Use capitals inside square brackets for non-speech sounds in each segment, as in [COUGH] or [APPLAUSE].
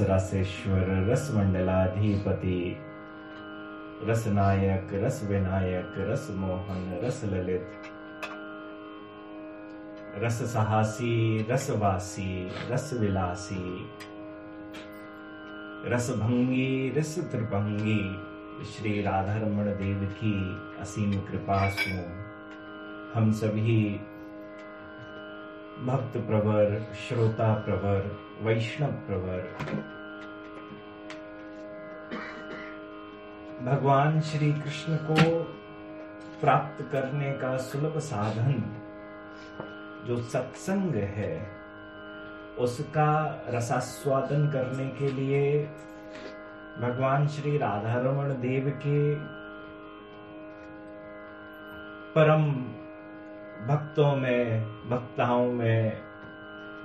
रास रासेश्वर रस मंडलाधिपति रस नायक रस विनायक रस मोहन रस ललित रस सहासी रसवासी रस विलासी रस भंगी रस त्रिभंगी श्री राधा राधारमण देव की असीम कृपा सु हम सभी भक्त प्रवर, श्रोता प्रवर वैष्णव प्रवर भगवान श्री कृष्ण को प्राप्त करने का सुलभ साधन जो सत्संग है, उसका रसास्वादन करने के लिए भगवान श्री राधारमण देव के परम भक्तों में, भक्ताओं में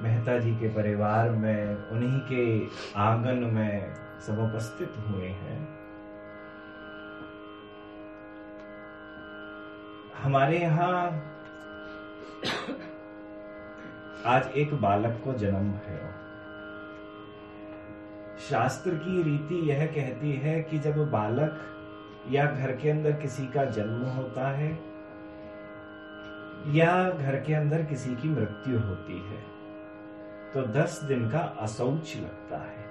मेहता जी के परिवार में, उन्हीं के आँगन में सब उपस्थित हुए हैं। हमारे यहाँ आज एक बालक को जन्म है। शास्त्र की रीति यह कहती है कि जब बालक या घर के अंदर किसी का जन्म होता है, या घर के अंदर किसी की मृत्यु होती है तो दस दिन का असौच लगता है।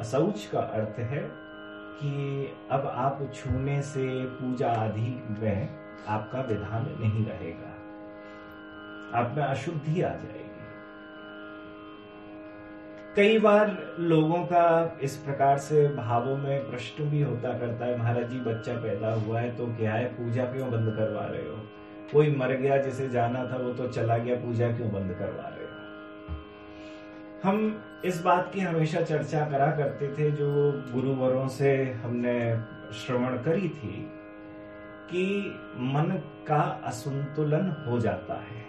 असौच का अर्थ है कि अब आप छूने से पूजा आदि में आपका विधान नहीं रहेगा। आप में अशुद्धि आ जाएगी। कई बार लोगों का इस प्रकार से भावों में प्रश्न भी होता करता है, महाराज जी, बच्चा पैदा हुआ है तो क्या है? पूजा क्यों बंद करवा रहे हो? कोई मर गया जिसे जाना था, वो तो चला गया, पूजा क्यों बंद करवा रहे हो? हम इस बात की हमेशा चर्चा करा करते थे जो गुरुवरों से हमने श्रवण करी थी कि मन का असंतुलन हो जाता है।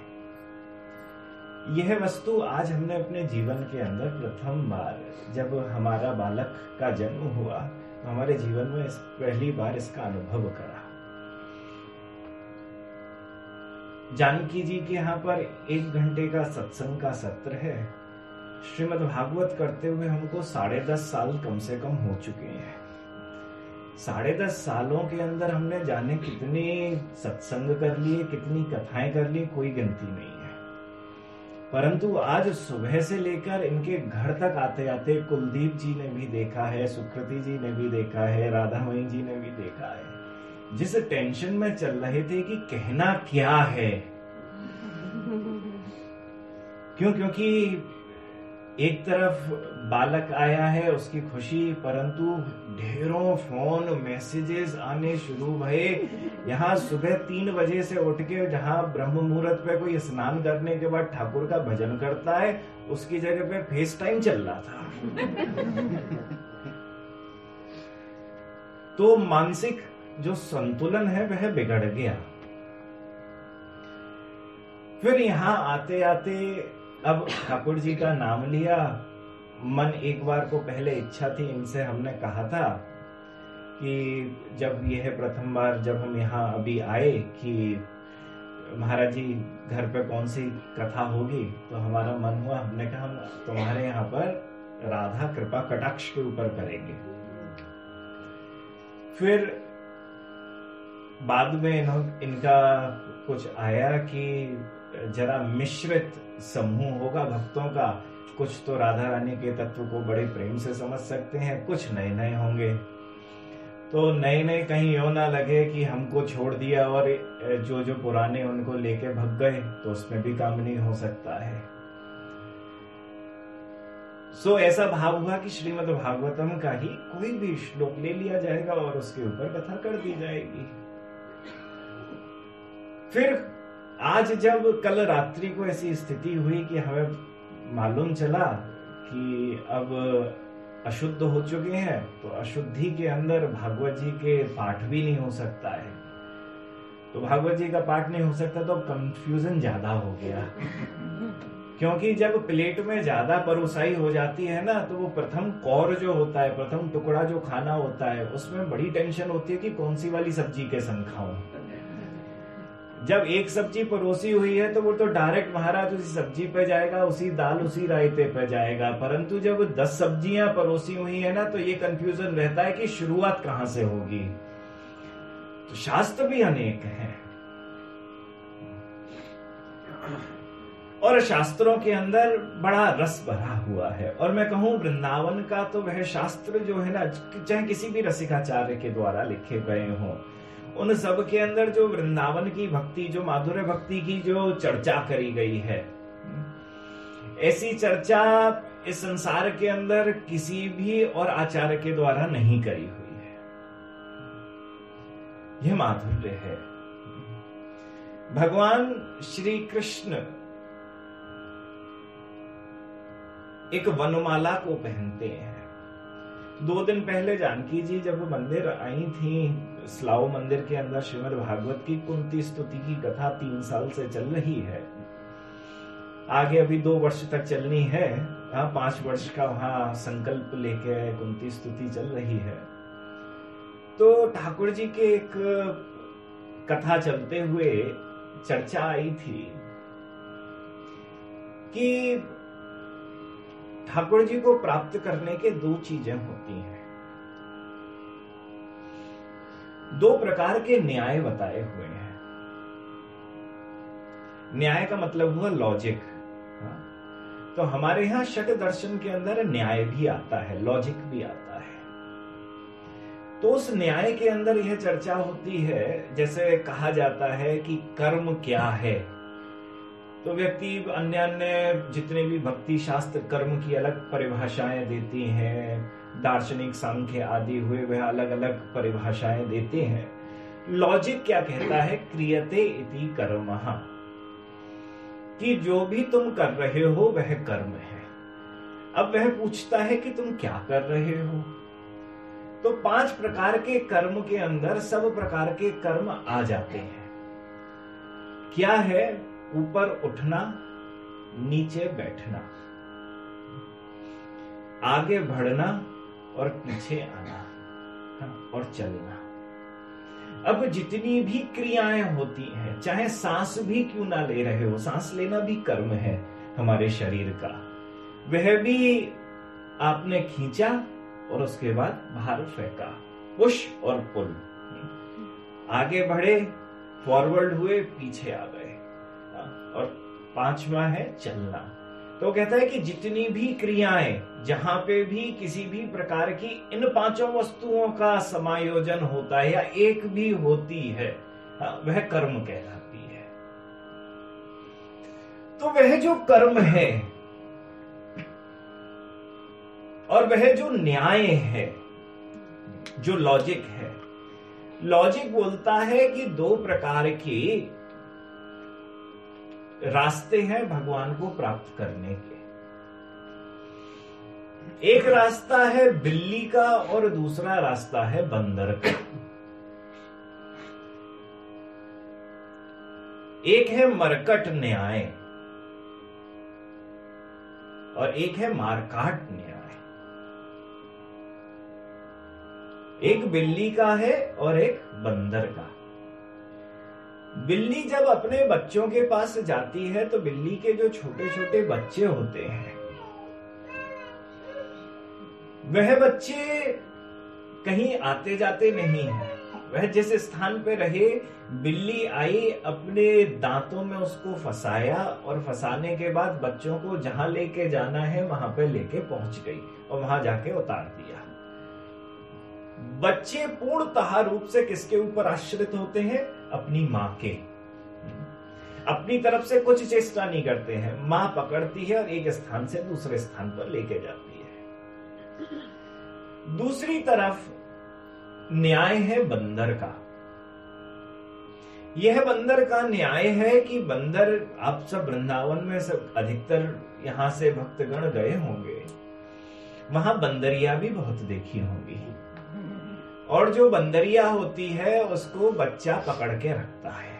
यह वस्तु आज हमने अपने जीवन के अंदर प्रथम बार, जब हमारा बालक का जन्म हुआ तो हमारे जीवन में इस पहली बार इसका अनुभव करा। जानकी जी के यहाँ पर एक घंटे का सत्संग का सत्र है। श्रीमद् भागवत करते हुए हमको साढ़े दस साल कम से कम हो चुके हैं। साढ़े दस सालों के अंदर हमने जाने कितने सत्संग कर लिए, कितनी कथाएँ कर ली, कोई गिनती नहीं है। परंतु आज सुबह से लेकर इनके घर तक आते आते कुलदीप जी ने भी देखा है, सुकृति जी ने भी देखा है राधा मई जी ने भी देखा है। जिस टेंशन में चल रहे थे कि कहना क्या है? क्यों? क्योंकि एक तरफ़ बालक आया है, उसकी खुशी, परंतु ढेरों फ़ोन, मैसेजेस आने शुरू भये यहाँ सुबह तीन बजे से उठ के जहाँ ब्रह्म मुहूर्त पे कोई स्नान करने के बाद ठाकुर का भजन करता है, उसकी जगह पे फेस टाइम चल रहा था। [LAUGHS] तो मानसिक जो संतुलन है, वह बिगड़ गया। फिर यहाँ आते आते अब ठाकुर जी का नाम लिया। मन एक बार को पहले इच्छा थी, इनसे हमने कहा था कि जब यह प्रथम बार, जब हम यहाँ अभी आए कि महाराज जी घर पे कौन सी कथा होगी तो हमारा मन हुआ, हमने कहा हम तुम्हारे यहाँ पर राधा कृपा कटाक्ष के ऊपर करेंगे। फिर बाद में इनका कुछ आया कि जरा मिश्रित समूह होगा, भक्तों का। कुछ तो राधा रानी के तत्व को बड़े प्रेम से समझ सकते हैं, कुछ नए नए होंगे। तो नए नए कहीं यो ना लगे कि हमको छोड़ दिया और जो जो पुराने उनको लेके भग गए तो उसमें भी काम नहीं हो सकता है। सो ऐसा भाव हुआ कि श्रीमद् भागवतम का ही कोई भी श्लोक ले लिया जाएगा और उसके ऊपर कथा कर दी जाएगी। फिर आज जब कल रात्रि को ऐसी स्थिति हुई कि हमें मालूम चला कि अब अशुद्ध हो चुके हैं तो अशुद्धि के अंदर भागवत जी के पाठ भी नहीं हो सकता है। तो भागवत जी का पाठ नहीं हो सकता तो कंफ्यूजन ज़्यादा हो गया। क्योंकि जब प्लेट में ज़्यादा परोसाई हो जाती है ना तो वो प्रथम कौर जो होता है, प्रथम टुकड़ा जो खाना होता है, उसमें बड़ी टेंशन होती है कि कौन सी वाली सब्ज़ी के संग खाऊं। जब एक सब्ज़ी परोसी हुई है तो वो तो डायरेक्ट महाराज उसी सब्ज़ी पे जाएगा, उसी दाल उसी रायते पे जाएगा। परंतु जब दस सब्ज़ियाँ परोसी हुई है ना तो ये कंफ्यूजन रहता है कि शुरुआत कहाँ से होगी। तो शास्त्र भी अनेक हैं। और शास्त्रों के अंदर बड़ा रस भरा हुआ है। और मैं कहूँ, वृंदावन का तो वह शास्त्र जो है ना, चाहे किसी भी रसिकाचार्य के द्वारा लिखे गए हों उन सब के अंदर जो वृंदावन की भक्ति, जो माधुर्य भक्ति की जो चर्चा करी गई है। ऐसी चर्चा इस संसार के अंदर किसी भी और आचार्य के द्वारा नहीं करी हुई है। यह माधुर्य है। भगवान श्री कृष्ण एक वनमाला को पहनते हैं। दो दिन पहले जानकी जी जब मंदिर आई थी, स्लाव मंदिर के अंदर श्रीमद भागवत की कुंती स्तुति की कथा तीन साल से चल रही है। आगे अभी दो वर्ष तक चलनी है। हाँ पाँच वर्ष का वहाँ संकल्प लेके कुंती स्तुति चल रही है। तो ठाकुर जी के एक कथा चलते हुए चर्चा आई थी कि ठाकुर जी को प्राप्त करने के दो चीज़ें होती हैं। दो प्रकार के न्याय बताए हुए हैं। न्याय का मतलब हुआ लॉजिक हाँ? तो हमारे यहाँ शट दर्शन के अंदर न्याय भी आता है लॉजिक भी आता है। तो उस न्याय के अंदर यह चर्चा होती है, जैसे कहा जाता है कि कर्म क्या है? तो व्यक्ति अन्य अन्य जितने भी भक्ति शास्त्र कर्म की अलग परिभाषाएँ देती हैं, दार्शनिक सांख्य आदि हुए, वह अलग अलग परिभाषाएँ देते हैं। लॉजिक क्या कहता है? क्रियते इति कर्म। कि जो भी तुम कर रहे हो, वह कर्म है। अब वह पूछता है कि तुम क्या कर रहे हो? तो पाँच प्रकार के कर्म के अंदर सब प्रकार के कर्म आ जाते हैं। क्या है? ऊपर उठना नीचे बैठना। आगे बढ़ना और पीछे आना हाँ, और चलना। अब जितनी भी क्रियाएँ होती हैं चाहे सांस भी क्यों ना ले रहे हो सांस लेना भी कर्म है हमारे शरीर का। वह भी आपने खींचा और उसके बाद बाहर फेंका पुश और पुल। आगे बढ़े फॉरवर्ड हुए पीछे आ गए। और पांचवा है चलना। तो कहता है कि जितनी भी क्रियाएँ जहाँ पे भी किसी भी प्रकार की इन पाँचों वस्तुओं का समायोजन होता है या एक भी होती है हाँ, वह कर्म कहलाती है। तो वह जो कर्म है और वह जो न्याय है जो लॉजिक है लॉजिक बोलता है कि दो प्रकार की रास्ते हैं भगवान को प्राप्त करने के। एक रास्ता है बिल्ली का और दूसरा रास्ता है बंदर का। एक है मरकट न्याय और एक है मारकाट न्याय। एक बिल्ली का है और एक बंदर का। बिल्ली जब अपने बच्चों के पास जाती है तो बिल्ली के जो छोटे छोटे बच्चे होते हैं, वह बच्चे कहीं आते जाते नहीं है। वह जिस स्थान पे रहे, बिल्ली आई अपने दांतों में उसको फंसाया और फंसाने के बाद बच्चों को जहाँ लेके जाना है, वहाँ पे लेके पहुँच गई और वहाँ जाके उतार दिया। बच्चे पूर्णतः रूप से किसके ऊपर आश्रित होते हैं? अपनी माँ के। अपनी तरफ़ से कुछ चेष्टा नहीं करते हैं। माँ पकड़ती है और एक स्थान से दूसरे स्थान पर लेके जाती है। दूसरी तरफ़ न्याय है बंदर का। यह बंदर का न्याय है कि बंदर, आप सब वृंदावन में सब अधिकतर यहाँ से भक्तगण गए होंगे। वहाँ बंदरिया भी बहुत देखी होंगी। और जो बंदरिया होती है, उसको बच्चा पकड़ के रखता है।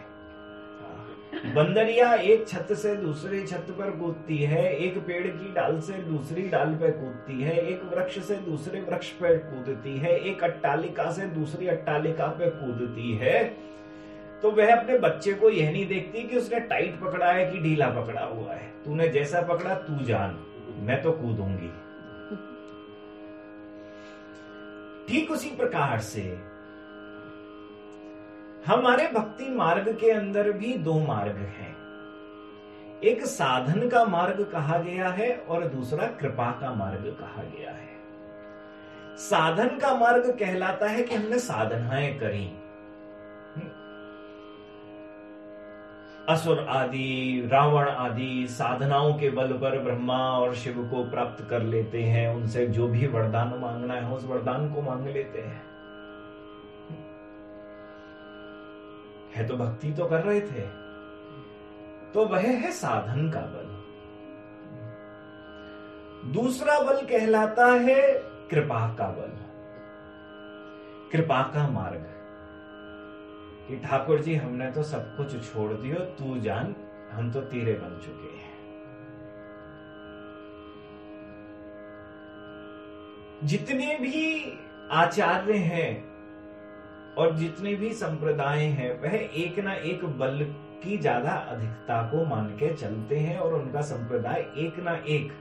बंदरिया एक छत से दूसरे छत पर कूदती है, एक पेड़ की डाल से दूसरी डाल पर कूदती है, एक वृक्ष से दूसरे वृक्ष पर कूदती है, एक अट्टालिका से दूसरी अट्टालिका पे कूदती है। तो वह अपने बच्चे को यह नहीं देखती कि उसने टाइट पकड़ा है कि ढीला पकड़ा हुआ है। तूने जैसा पकड़ा, तू जान, मैं तो कूदूँगी। ठीक उसी प्रकार से हमारे भक्ति मार्ग के अंदर भी दो मार्ग हैं। एक साधन का मार्ग कहा गया है और दूसरा कृपा का मार्ग कहा गया है। साधन का मार्ग कहलाता है कि हमने साधनाएँ करी। असुर आदि, रावण आदि साधनाओं के बल पर ब्रह्मा और शिव को प्राप्त कर लेते हैं। उनसे जो भी वरदान मांगना है, उस वरदान को मांग लेते हैं। है तो भक्ति तो कर रहे थे। तो वह है साधन का बल। दूसरा बल कहलाता है कृपा का बल। कृपा का मार्ग। कि ठाकुर जी, हमने तो सब कुछ छोड़ दियो, तू जान, हम तो तीरे बन चुके हैं। जितने भी आचार्य हैं और जितने भी संप्रदाय हैं, वह एक ना एक बल की ज़्यादा अधिकता को मान के चलते हैं और उनका संप्रदाय एक ना एक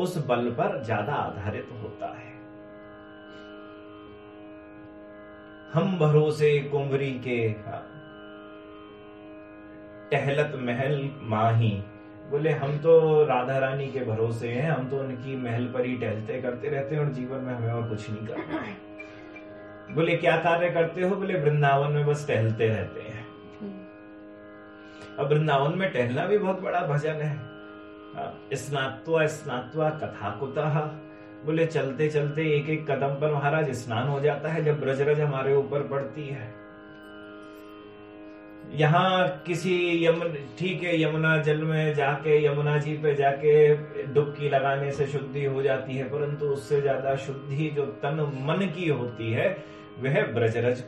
उस बल पर ज़्यादा आधारित होता है। हम भरोसे कुंवरी के टहलत महल माही। बोले, हम तो राधा रानी के भरोसे हैं, हम तो उनकी महल पर ही टहलते करते रहते हैं और जीवन में हमें और कुछ नहीं करना है। बोले, क्या कार्य करते हो? बोले, वृंदावन में बस टहलते रहते हैं। अब वृंदावन में टहलना भी बहुत बड़ा भजन है। स्नात्वा स्नात्वा कथा कुतः बोले, चलते चलते एक एक कदम पर महाराज स्नान हो जाता है जब ब्रजरज हमारे ऊपर पड़ती है। यहाँ किसी यमुन, ठीक है, यमुना जल में जाके, यमुना जी पे जाके डुबकी लगाने से शुद्धि हो जाती है, परंतु उससे ज़्यादा शुद्धि जो तन मन की होती है, वह ब्रजरज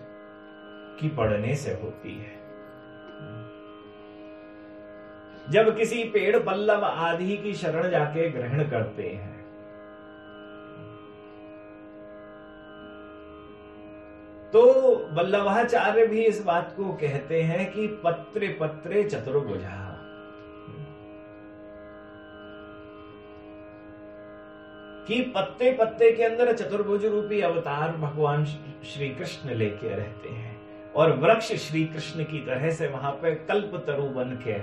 की पढ़ने से होती है। जब किसी पेड़ पल्लव आदि की शरण जाके ग्रहण करते हैं तो वल्लभाचार्य भी इस बात को कहते हैं कि पत्रे पत्रे चतुर्भुजा। कि पत्ते पत्ते के अंदर चतुर्भुज रूपी अवतार भगवान श्री कृष्ण लेके रहते हैं और वृक्ष श्री कृष्ण की तरह से वहाँ पे कल्प तरु बन के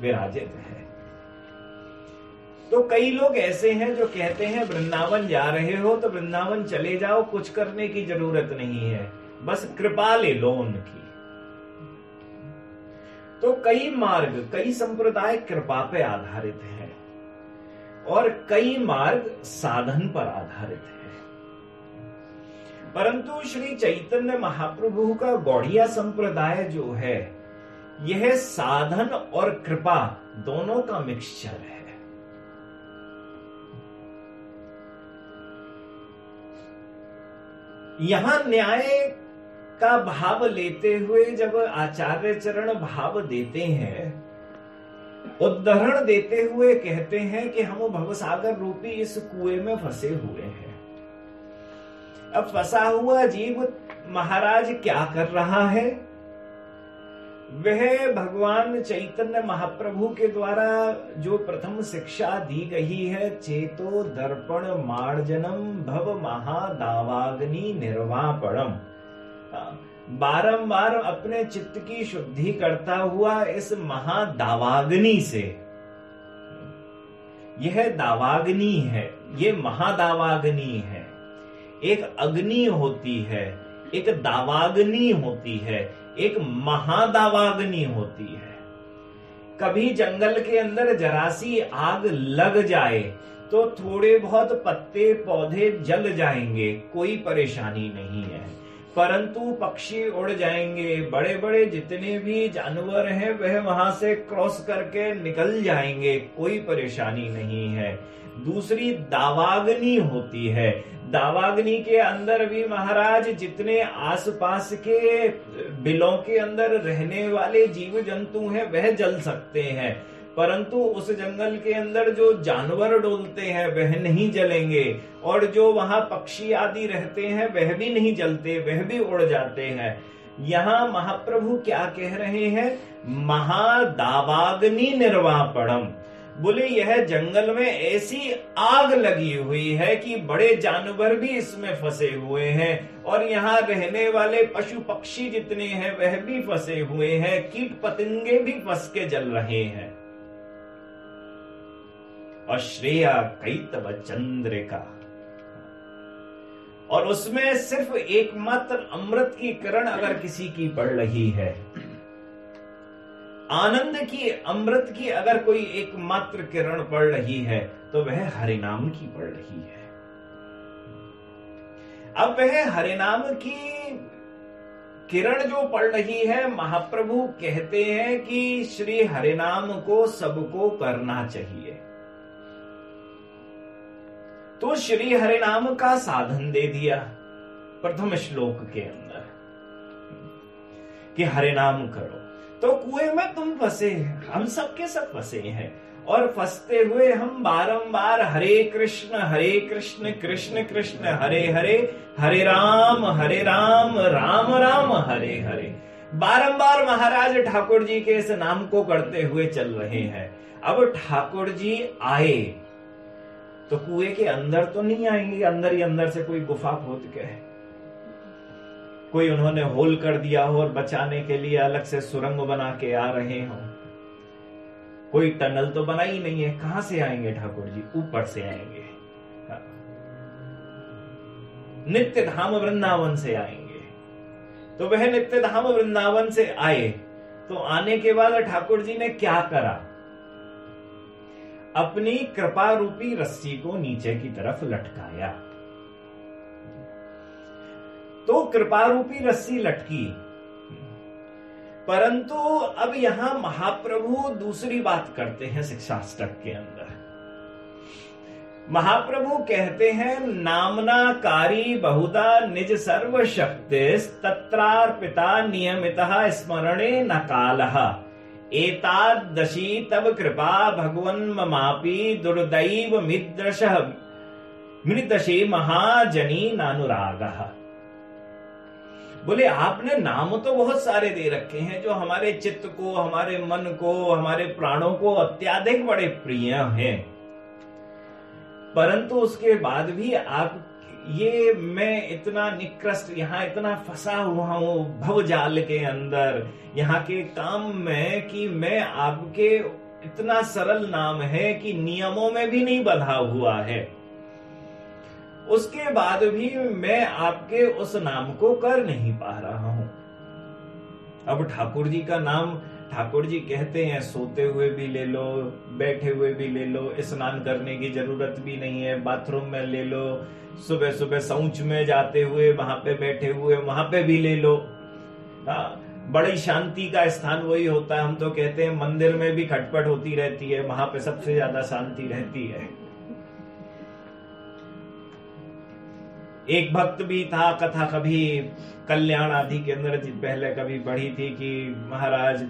विराजित है। तो कई लोग ऐसे हैं जो कहते हैं, वृंदावन जा रहे हो तो वृंदावन चले जाओ, कुछ करने की ज़रूरत नहीं है, बस कृपा ले लो उनकी। तो कई मार्ग, कई संप्रदाय कृपा पे आधारित है और कई मार्ग साधन पर आधारित है। परंतु श्री चैतन्य महाप्रभु का गौड़िया संप्रदाय जो है, यह साधन और कृपा दोनों का मिक्सचर है। यहाँ न्याय का भाव लेते हुए जब आचार्य चरण भाव देते हैं उदाहरण देते हुए कहते हैं कि हम भवसागर रूपी इस कुएँ में फंसे हुए हैं। अब फंसा हुआ जीव महाराज क्या कर रहा है? वह भगवान चैतन्य महाप्रभु के द्वारा जो प्रथम शिक्षा दी गई है, चेतो दर्पण मार्जनम भव महादावाग्नि निर्वापणम। बारंबार अपने चित्त की शुद्धि करता हुआ इस महादावाग्नि से। यह दावाग्नि है, ये महादावाग्नि है। एक अग्नि होती है, एक दावाग्नि होती है एक महादावाग्नि होती है। कभी जंगल के अंदर जरासी आग लग जाए तो थोड़े बहुत पत्ते पौधे जल जाएँगे, कोई परेशानी नहीं है। परंतु पक्षी उड़ जाएँगे बड़े बड़े जितने भी जानवर हैं, वह वहाँ से क्रॉस करके निकल जाएँगे, कोई परेशानी नहीं है। दूसरी दावाग्नि होती है दावाग्नि के अंदर भी महाराज, जितने आसपास के बिलों के अंदर रहने वाले जीव जंतु हैं, वह जल सकते हैं। परंतु उस जंगल के अंदर जो जानवर डोलते हैं, वह नहीं जलेंगे। और जो वहाँ पक्षी आदि रहते हैं, वह भी नहीं जलते, वह भी उड़ जाते हैं। यहाँ महाप्रभु क्या कह रहे हैं? महादावाग्नि निर्वापणम। बोले, यह जंगल में ऐसी आग लगी हुई है कि बड़े जानवर भी इसमें फंसे हुए हैं और यहाँ रहने वाले पशु पक्षी जितने हैं, वह भी फंसे हुए हैं। कीट पतंगे भी फंस के जल रहे हैं। और श्रेया कैतव चंद्रिका। और उसमें सिर्फ़ एकमात्र अमृत की किरण अगर किसी की पड़ रही है आनंद की, अमृत की अगर कोई एकमात्र किरण पड़ रही है तो वह हरिनाम की पड़ रही है। अब वह हरिनाम की किरण जो पड़ रही है, महाप्रभु कहते हैं कि श्री हरिनाम को सबको करना चाहिए। तो श्री हरिनाम का साधन दे दिया प्रथम श्लोक के अंदर, कि हरिनाम करो। तो कुएँ में तुम फंसे हम सबके सब फंसे हैं। और फंसते हुए हम बारंबार हरे कृष्ण हरे कृष्ण कृष्ण कृष्ण, हरे हरे हरे राम हरे राम राम राम, हरे हरे। बारंबार महाराज ठाकुर जी के इस नाम को करते हुए चल रहे हैं। अब ठाकुर जी आए तो कुएँ के अंदर तो नहीं आएँगे, अंदर ही अंदर से कोई गुफा खोद के कोई उन्होंने होल कर दिया हो और बचाने के लिए अलग से सुरंग बना के आ रहे हो। कोई टनल तो बना ही नहीं है। कहाँ से आएँगे ठाकुर जी? ऊपर से आएँगे। हाँ। नित्य धाम वृंदावन से आएँगे। तो वह नित्य धाम वृंदावन से आए। तो आने के बाद ठाकुर जी ने क्या करा? अपनी कृपा रूपी रस्सी को नीचे की तरफ़ लटकाया। तो कृपा रूपी रस्सी लटकी। परंतु अब यहाँ महाप्रभु दूसरी बात करते हैं शिक्षाष्टक के अंदर। महाप्रभु कहते हैं नामना कारी बहुधा निज सर्व शक्ति तत्रार्पिता नियमित स्मरणे न काल। एतादशी तब कृपा भगवन ममापी दुर्दैव मृदशे महाजनी नानुराग। बोले, आपने नाम तो बहुत सारे दे रखे हैं जो हमारे चित्त को, हमारे मन को, हमारे प्राणों को अत्याधिक बड़े प्रिय हैं। परंतु उसके बाद भी आप, ये मैं इतना निकृष्ट, यहाँ इतना फंसा हुआ हूँ भव जाल के अंदर, यहाँ के काम में कि मैं आपके इतना सरल नाम है कि नियमों में भी नहीं बधा हुआ है। उसके बाद भी मैं आपके उस नाम को कर नहीं पा रहा हूँ। अब ठाकुर जी का नाम ठाकुर जी कहते हैं सोते हुए भी ले लो बैठे हुए भी ले लो स्नान करने की ज़रूरत भी नहीं है बाथरूम में ले लो सुबह सुबह सऊच में जाते हुए वहाँ पे बैठे हुए वहाँ पे भी ले लो। आ, हाँ, बड़ी शांति का स्थान वही होता है हम तो कहते हैं मंदिर में भी खटपट होती रहती है वहाँ पे सबसे ज़्यादा शांति रहती है। एक भक्त भी था, कथा कभी कल्याण आदि के अंदर पहले कभी पढ़ी थी कि महाराज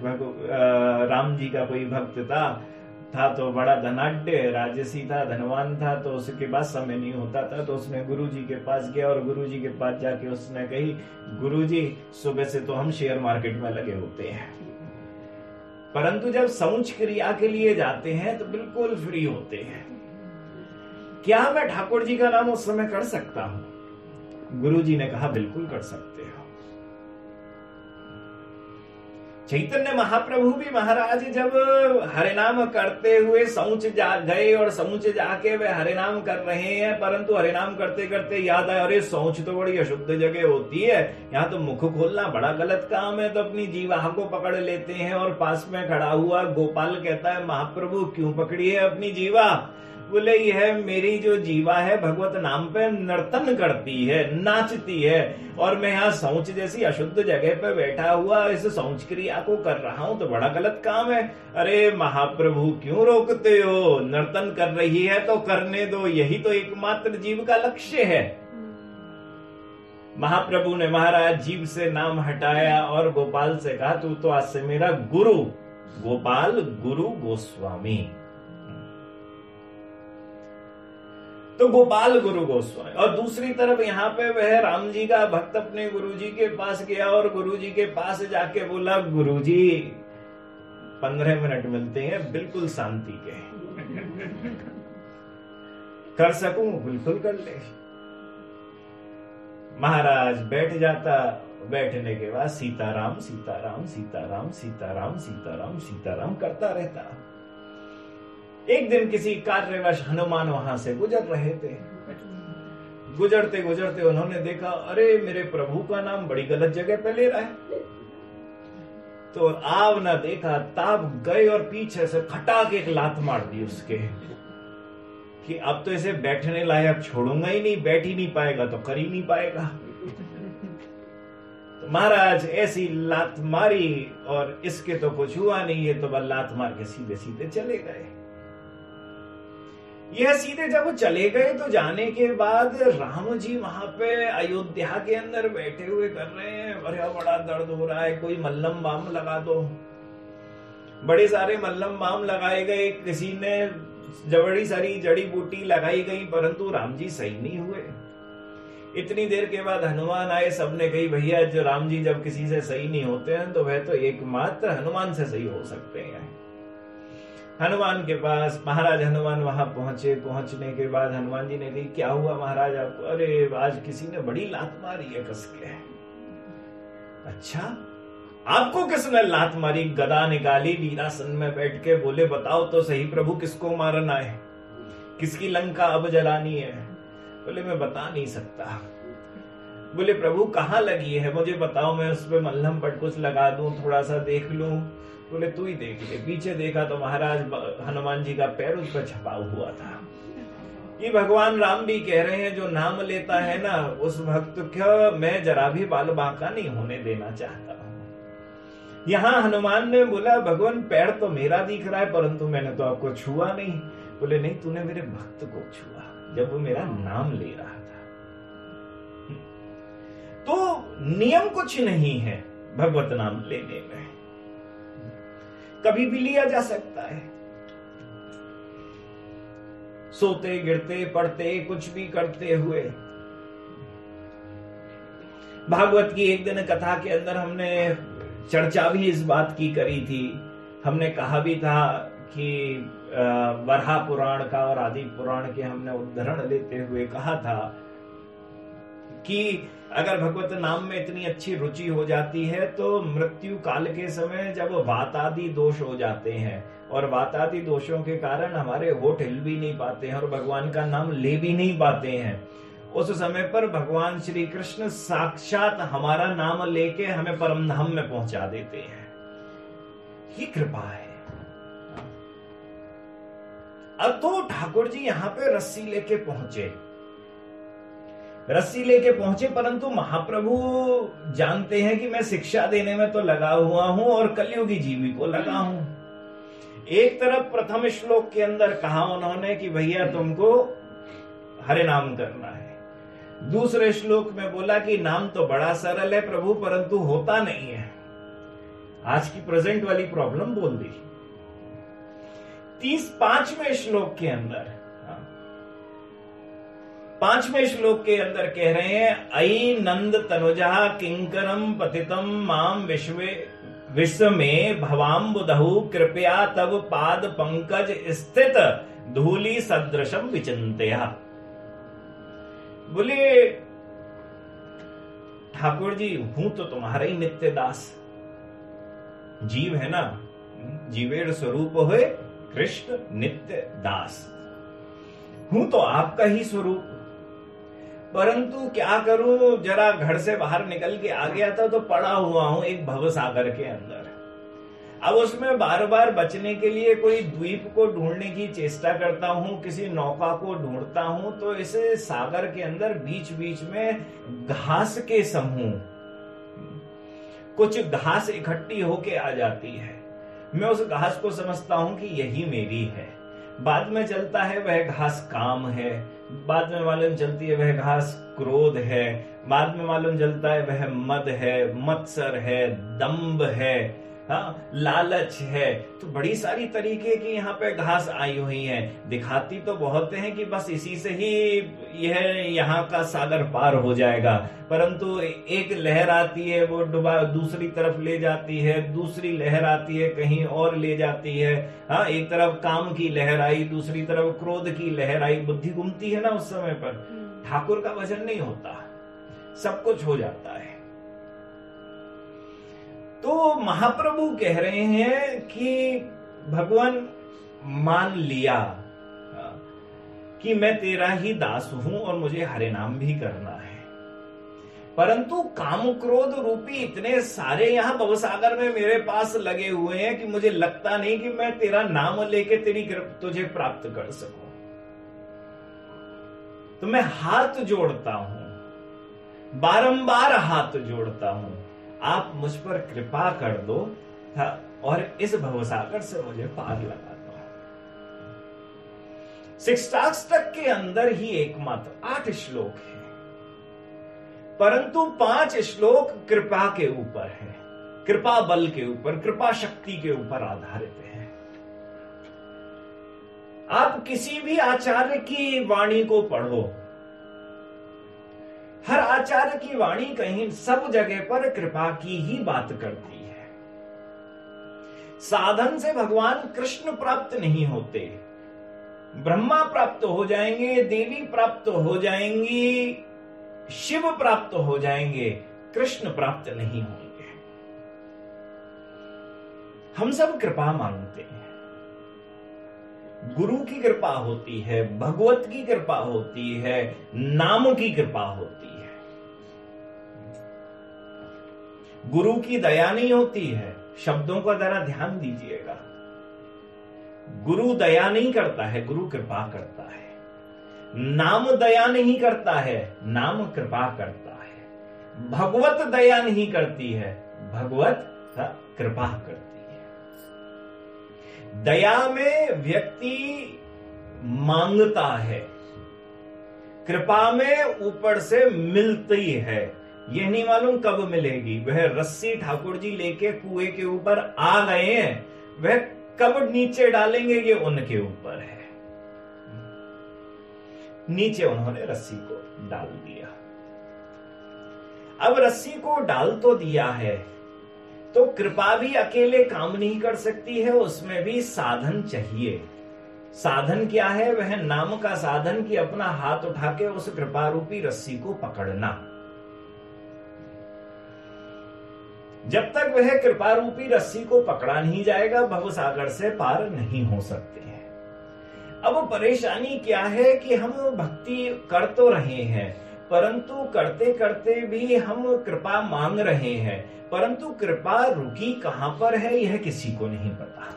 राम जी का कोई भक्त था था तो बड़ा धनाढ़ राजसी था, धनवान था तो उसके पास समय नहीं होता था तो उसने गुरु जी के पास गया और गुरु जी के पास जाके उसने कही गुरु जी सुबह से तो हम शेयर मार्केट में लगे होते हैं। परंतु जब सौच क्रिया के लिए जाते हैं तो बिल्कुल फ्री होते हैं। क्या मैं ठाकुर जी का नाम उस समय कर सकता हूँ? गुरु जी ने कहा, बिल्कुल कर सकते हो चैतन्य महाप्रभु भी महाराज जब हरिनाम करते हुए सऊच जा गए और सऊच जाके वे हरिनाम कर रहे हैं, परंतु हरिनाम करते करते याद आए अरे सौच तो बड़ी अशुद्ध जगह होती है, यहाँ तो मुख खोलना बड़ा गलत काम है तो अपनी जीवा को पकड़ लेते हैं और पास में खड़ा हुआ गोपाल कहता है, महाप्रभु, क्यों पकड़ी है अपनी जीवा बोले यह मेरी जो जीवा है, भगवत नाम पे नर्तन करती है, नाचती है। और मैं यहाँ सौच जैसी अशुद्ध जगह पे बैठा हुआ, इस सौच क्रिया को कर रहा हूँ तो बड़ा गलत काम है। अरे, महाप्रभु क्यों रोकते हो? नर्तन कर रही है तो करने दो, यही तो एकमात्र जीव का लक्ष्य है। महाप्रभु ने महाराज जीव से नाम हटाया और गोपाल से कहा, तू तो आज से मेरा गुरु, गोपाल गुरु गोस्वामी। तो गोपाल गुरु गोस्वामी। और दूसरी तरफ़ यहाँ पे वह राम जी का भक्त अपने गुरु जी के पास गया और गुरु जी के पास जाके बोला गुरु जी पंद्रह मिनट मिलते हैं, बिल्कुल शांति के कर सकू? बिल्कुल कर ले। महाराज बैठ जाता, बैठने के बाद सीताराम सीताराम सीताराम सीताराम सीताराम सीताराम करता रहता। एक दिन किसी कार्यवश हनुमान वहाँ से गुजर रहे थे। गुजरते गुजरते उन्होंने देखा, अरे, मेरे प्रभु का नाम बड़ी गलत जगह पे ले रहा है। तो आव ना देखा ताब गए और पीछे से खटाक एक लात मार दी उसके। कि अब तो इसे बैठने लायक छोड़ूँगा ही नहीं, बैठ ही नहीं पाएगा तो कर ही नहीं पाएगा। तो महाराज, ऐसी लात मारी और इसके तो कुछ हुआ नहीं है तो बस लात मार के सीधे सीधे चले गए। यह सीधे जब वो चले गए तो जाने के बाद राम जी वहाँ पे अयोध्या के अंदर बैठे हुए कर रहे हैं। अरे बड़ा दर्द हो रहा है। कोई मल्लम बाम लगा दो। बड़े सारे मल्लम बाम लगाए गए। किसी ने बड़ी सारी, जड़ी बूटी लगाई गई, परंतु राम जी सही नहीं हुए। इतनी देर के बाद हनुमान आए। सबने कही, भैया, जो राम जी जब किसी से सही नहीं होते हैं तो वह तो एकमात्र हनुमान से सही हो सकते हैं। हनुमान के पास, महाराज हनुमान वहाँ पहुँचे। पहुँचने के बाद हनुमान जी ने कही क्या हुआ महाराज आपको? अरे, आज किसी ने बड़ी लात मारी है, कस के। अच्छा? आपको किसने लात मारी? गदा निकाली, वीरासन में बैठ के बोले, बताओ तो सही, प्रभु किसको मारना है? किसकी लंका अब जलानी है? बोले, मैं बता नहीं सकता। बोले, प्रभु कहाँ लगी है? मुझे बताओ, मैं उस पर मल्लम पट कुछ लगा दूँ, थोड़ा सा देख लूँ। बोले, तू ही देख ले। पीछे देखा तो महाराज हनुमान जी का पैर उस पर छपा हुआ था। ये भगवान राम भी कह रहे हैं, जो नाम लेता है ना, उस भक्त का मैं जरा भी बाल बांका नहीं होने देना चाहता हूँ। यहाँ हनुमान ने बोला, भगवान, पैर तो मेरा दिख रहा है, परंतु मैंने तो आपको छुआ नहीं। बोले, नहीं, तूने मेरे भक्त को छुआ, जब वो मेरा नाम ले रहा था। तो नियम कुछ नहीं है भगवत नाम लेने में। कभी भी लिया जा सकता है। सोते, गिरते, पढ़ते, कुछ भी करते हुए। भागवत की एक दिन कथा के अंदर हमने चर्चा भी इस बात की करी थी। हमने कहा भी था कि वरहा पुराण का और आदि पुराण के हमने उदाहरण लेते हुए कहा था कि अगर भगवत नाम में इतनी अच्छी रुचि हो जाती है तो मृत्यु काल के समय जब वात आदि दोष हो जाते हैं, और वात आदि दोषों के कारण हमारे होठ हिल भी नहीं पाते हैं, और भगवान का नाम ले भी नहीं पाते हैं। उस समय पर भगवान श्री कृष्ण साक्षात हमारा नाम लेके हमें परम धाम में पहुँचा देते हैं। ये कृपा है। अब तो ठाकुर जी यहाँ पे रस्सी लेके पहुँचे। रस्सी लेके पहुँचे परंतु महाप्रभु जानते हैं कि मैं शिक्षा देने में तो लगा हुआ हूँ और कलयुगी जीवी को लगा हूँ। एक तरफ़ प्रथम श्लोक के अंदर कहा उन्होंने कि भैया तुमको हरे नाम करना है। दूसरे श्लोक में बोला कि नाम तो बड़ा सरल है प्रभु परंतु होता नहीं है। आज की प्रेजेंट वाली प्रॉब्लम बोल दी। तीस पाँचवें श्लोक के अंदर पाँचवें श्लोक के अंदर कह रहे हैं अई नंद तनुजा किंकरम पतितम माम विश्व विश्व में भवाम बुधु कृपया तब पाद पंकज स्थित धूली सदृशम विचिंतया बोले ठाकुर जी, हूँ तो तुम्हारा ही नित्य दास। जीव है ना? जीवेर स्वरूप हुए कृष्ण नित्य दास। हूँ तो आपका ही स्वरूप। परंतु क्या करूँ? जरा घर से बाहर निकल के आ गया था तो पड़ा हुआ हूँ एक भव सागर के अंदर। अब उसमें बार बार बचने के लिए कोई द्वीप को ढूँढने की चेष्टा करता हूँ, किसी नौका को ढूंढता हूँ तो इस सागर के अंदर बीच बीच में घास के समूह, कुछ घास इकट्ठी होके आ जाती है। मैं उस घास को समझता हूँ कि यही मेरी है। बाद में चलता है, वह घास काम है। बाद में मालूम चलती है वह घास क्रोध है, बाद में मालूम चलता है वह मद है, मत्सर है दंभ है। हाँ लालच है। तो बड़ी सारी तरीके की यहाँ पे घास आई हुई है। दिखाती तो बहुत हैं कि बस इसी से ही यह यहाँ का सागर पार हो जाएगा। परंतु एक लहर आती है वो डुबा दूसरी तरफ़ ले जाती है दूसरी लहर आती है कहीं और ले जाती है। हाँ एक तरफ़ काम की लहर आई दूसरी तरफ़ क्रोध की लहर आई। बुद्धि घूमती है ना उस समय पर। हम्म। ठाकुर का वज़न नहीं होता। सब कुछ हो जाता है। तो महाप्रभु कह रहे हैं कि भगवान मान लिया कि मैं तेरा ही दास हूँ और मुझे हरे नाम भी करना है। परंतु काम क्रोध रूपी इतने सारे यहाँ भवसागर में मेरे पास लगे हुए हैं कि मुझे लगता नहीं कि मैं तेरा नाम लेके तेरी तुझे प्राप्त कर सकूँ। तो मैं हाथ जोड़ता हूँ, बारंबार हाथ जोड़ता हूँ। आप मुझ पर कृपा कर दो और इस भवसागर से मुझे पार लगा दो। सिक्स तक के अंदर ही एकमात्र आठ श्लोक है। परंतु पाँच श्लोक कृपा के ऊपर है। कृपा बल के ऊपर, कृपा शक्ति के ऊपर आधारित है। आप किसी भी आचार्य की वाणी को पढ़ो हर आचार्य की वाणी कहीं सब जगह पर कृपा की ही बात करती है। साधन से भगवान कृष्ण प्राप्त नहीं होते। ब्रह्मा प्राप्त हो जाएँगे, देवी प्राप्त हो जाएँगी, शिव प्राप्त हो जाएँगे, कृष्ण प्राप्त नहीं होंगे। हम सब कृपा मांगते हैं। गुरु की कृपा होती है, भगवत की कृपा होती है, नाम की कृपा होती है। गुरु की दया नहीं होती है। शब्दों का जरा ध्यान दीजिएगा। गुरु दया नहीं करता है, गुरु कृपा करता है। नाम दया नहीं करता है, नाम कृपा करता है। भगवत दया नहीं करती है, भगवत कृपा करती है। दया में व्यक्ति माँगता है, कृपा में ऊपर से मिलती है। ये नहीं मालूम कब मिलेगी। वह रस्सी ठाकुर जी लेके कुएँ के ऊपर आ गए हैं। वह कब नीचे डालेंगे, ये उनके ऊपर है। नीचे उन्होंने रस्सी को डाल दिया। अब रस्सी को डाल तो दिया है। तो कृपा भी अकेले काम नहीं कर सकती है, उसमें भी साधन चाहिए। साधन क्या है? वह नाम का साधन कि अपना हाथ उठा के उस कृपा रूपी रस्सी को पकड़ना। जब तक वह कृपा रूपी रस्सी को पकड़ा नहीं जाएगा भव सागर से पार नहीं हो सकते हैं। अब परेशानी क्या है कि हम भक्ति कर तो रहे हैं, परंतु करते करते भी हम कृपा मांग रहे हैं। परंतु कृपा रुकी कहाँ पर है, यह किसी को नहीं पता।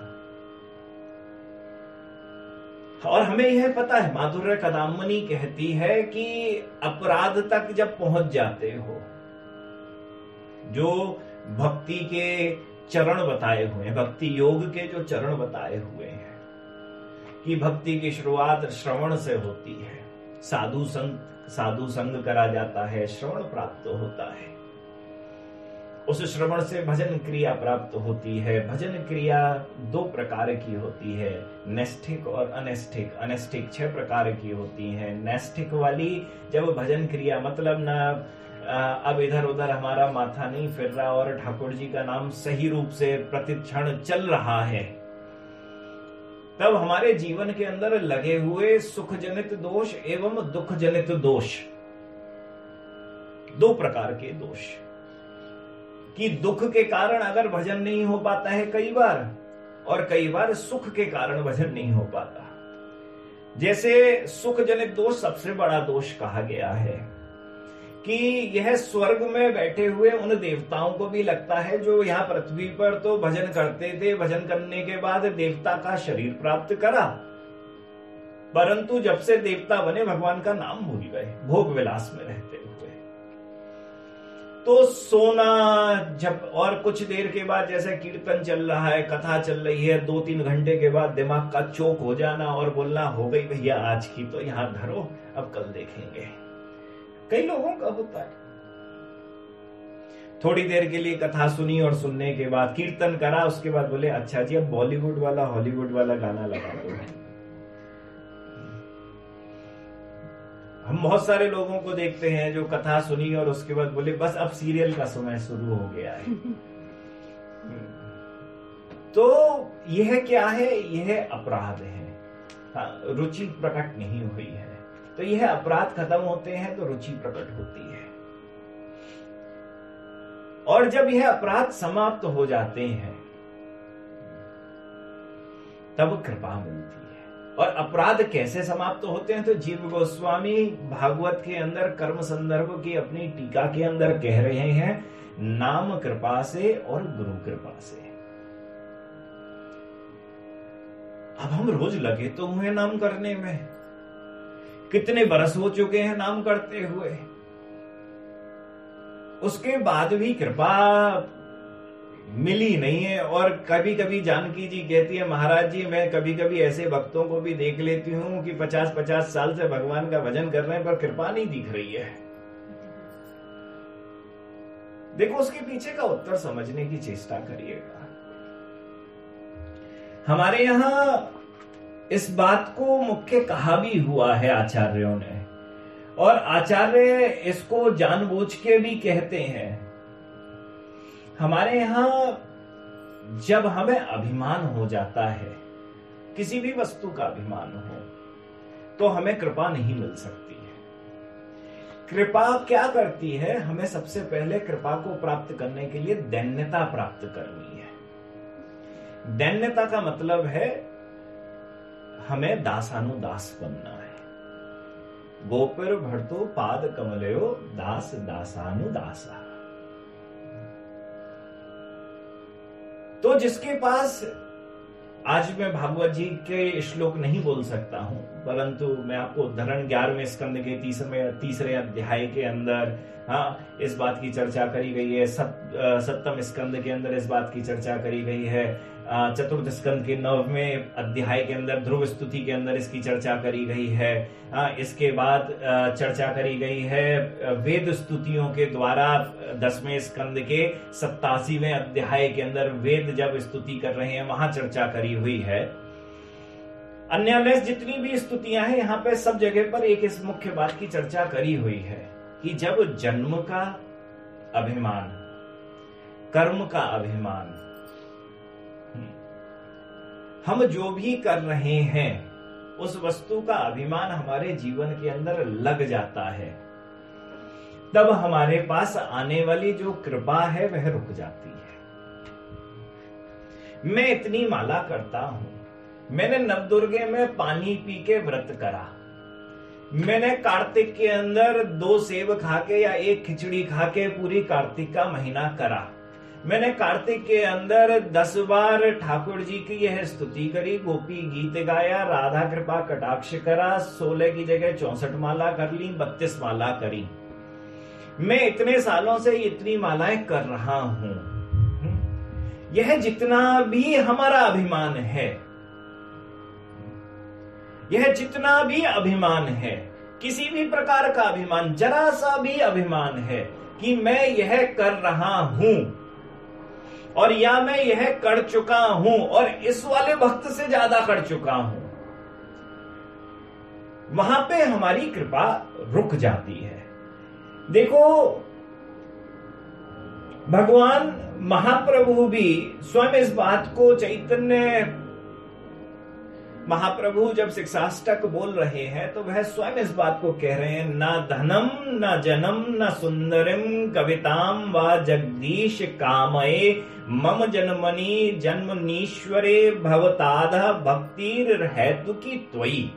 और हमें यह पता है, माधुर्य कदामनी कहती है कि अपराध तक जब पहुँच जाते हो, जो भक्ति के चरण बताए हुए हैं, भक्ति योग के जो चरण बताए हुए हैं, कि भक्ति की शुरुआत श्रवण से होती है। साधु संग साधु संग करा जाता है, श्रवण प्राप्त होता है। उस श्रवण से भजन क्रिया प्राप्त होती है। भजन क्रिया दो प्रकार की होती है नेस्टिक और अनेस्टिक अनेस्टिक छह प्रकार की होती है। नेस्टिक वाली जब भजन क्रिया मतलब ना अब इधर उधर हमारा माथा नहीं फिर रहा और ठाकुर जी का नाम सही रूप से प्रतिक्षण चल रहा है। तब हमारे जीवन के अंदर लगे हुए सुख जनित दोष एवं दुख जनित दोष। दो प्रकार के दोष। कि दुख के कारण अगर भजन नहीं हो पाता है कई बार, और कई बार सुख के कारण भजन नहीं हो पाता। जैसे सुख जनित दोष सबसे बड़ा दोष कहा गया है। कि यह स्वर्ग में बैठे हुए उन देवताओं को भी लगता है जो यहाँ पृथ्वी पर तो भजन करते थे। भजन करने के बाद देवता का शरीर प्राप्त करा। परंतु जब से देवता बने, भगवान का नाम भूल गए, भोग विलास में रहते हुए। तो सोना, जब और कुछ देर के बाद जैसे कीर्तन चल रहा है, कथा चल रही है दो तीन घंटे के बाद दिमाग का चोक हो जाना और बोलना, हो गई भैया, आज की तो यहाँ धरो, अब कल देखेंगे। कई लोगों का होता है। थोड़ी देर के लिए कथा सुनी और सुनने के बाद कीर्तन करा उसके बाद बोले अच्छा जी अब बॉलीवुड वाला हॉलीवुड वाला गाना लगा दो। हम बहुत सारे लोगों को देखते हैं जो कथा सुनी और उसके बाद बोले बस अब सीरियल का समय शुरू हो गया है। [LAUGHS] तो यह क्या है? यह अपराध है। हाँ, रुचि प्रकट नहीं हुई है। तो यह अपराध खत्म होते हैं तो रुचि प्रकट होती है। और जब यह अपराध समाप्त तो हो जाते हैं, तब कृपा मिलती है। और अपराध कैसे समाप्त तो होते हैं तो जीव गोस्वामी भागवत के अंदर, कर्म संदर्भ की अपनी टीका के अंदर कह रहे हैं, नाम कृपा से और गुरु कृपा से। अब हम रोज लगे तो हुए नाम करने में। कितने बरस हो चुके हैं नाम करते हुए। उसके बाद भी कृपा मिली नहीं है और कभी कभी जानकी जी कहती है, महाराज जी, मैं कभी कभी ऐसे भक्तों को भी देख लेती हूँ कि पचास पचास साल से भगवान का भजन कर रहे हैं, पर कृपा नहीं दिख रही है। देखो, उसके पीछे का उत्तर समझने की चेष्टा करिएगा। हमारे यहाँ इस बात को मुख्य कहा भी हुआ है आचार्यों ने। और आचार्य इसको जानबूझ के भी कहते हैं। हमारे यहाँ जब हमें अभिमान हो जाता है, किसी भी वस्तु का अभिमान हो तो हमें कृपा नहीं मिल सकती है। कृपा क्या करती है? हमें सबसे पहले कृपा को प्राप्त करने के लिए दैन्यता प्राप्त करनी है। दैन्यता का मतलब है हमें दासानुदास बनना है। गोपर भरतो पाद कमलयो दास दासानुदासा। तो जिसके पास आज मैं भागवत जी के श्लोक नहीं बोल सकता हूँ, परंतु मैं आपको उदाहरण ग्यारहवें स्कंद के तीसरे तीसरे अध्याय के अंदर हाँ इस बात की चर्चा करी गई है सप्तम स्कंद के अंदर इस बात की चर्चा करी गई है चतुर्थ स्कंद के नववें अध्याय के अंदर, ध्रुव स्तुति के अंदर इसकी चर्चा करी गई है। इसके बाद चर्चा करी गई है वेद स्तुतियों के द्वारा दसवें स्कंद के सत्तासीवें अध्याय के अंदर वेद जब स्तुति कर रहे हैं, वहाँ चर्चा करी हुई है। अन्य जितनी भी स्तुतियाँ हैं, यहाँ पे सब जगह पर एक इस मुख्य बात की चर्चा करी हुई है कि जब जन्म का अभिमान, कर्म का अभिमान हम जो भी कर रहे हैं, उस वस्तु का अभिमान हमारे जीवन के अंदर लग जाता है। तब हमारे पास आने वाली जो कृपा है, वह रुक जाती है। मैं इतनी माला करता हूँ। मैंने नवदुर्गे में पानी पी के व्रत करा। मैंने कार्तिक के अंदर दो सेब खा के या एक खिचड़ी खा के पूरी कार्तिक का महीना करा। मैंने कार्तिक के अंदर दस बार ठाकुर जी की यह स्तुति करी, गोपी गीत गाया, राधा कृपा कटाक्ष करा, सोलह की जगह चौसठ माला कर ली, बत्तीस माला करी। मैं इतने सालों से इतनी मालाएँ कर रहा हूँ। यह जितना भी हमारा अभिमान है, यह जितना भी अभिमान है, किसी भी प्रकार का अभिमान, जरा सा भी अभिमान है कि मैं यह कर रहा हूँ। और या मैं यह कर चुका हूँ और इस वाले भक्त से ज़्यादा कर चुका हूँ। वहाँ पे हमारी कृपा रुक जाती है। देखो, भगवान महाप्रभु भी स्वयं इस बात को चैतन्य महाप्रभु जब शिक्षाष्टक बोल रहे हैं तो वह स्वयं इस बात को कह रहे हैं, न धनम, ना जनम, ना सुंदरिम, कविताम व जगदीश कामये मम जन्मनि जन्मनीश्वरे भवताद भक्तिर हेतु की त्वई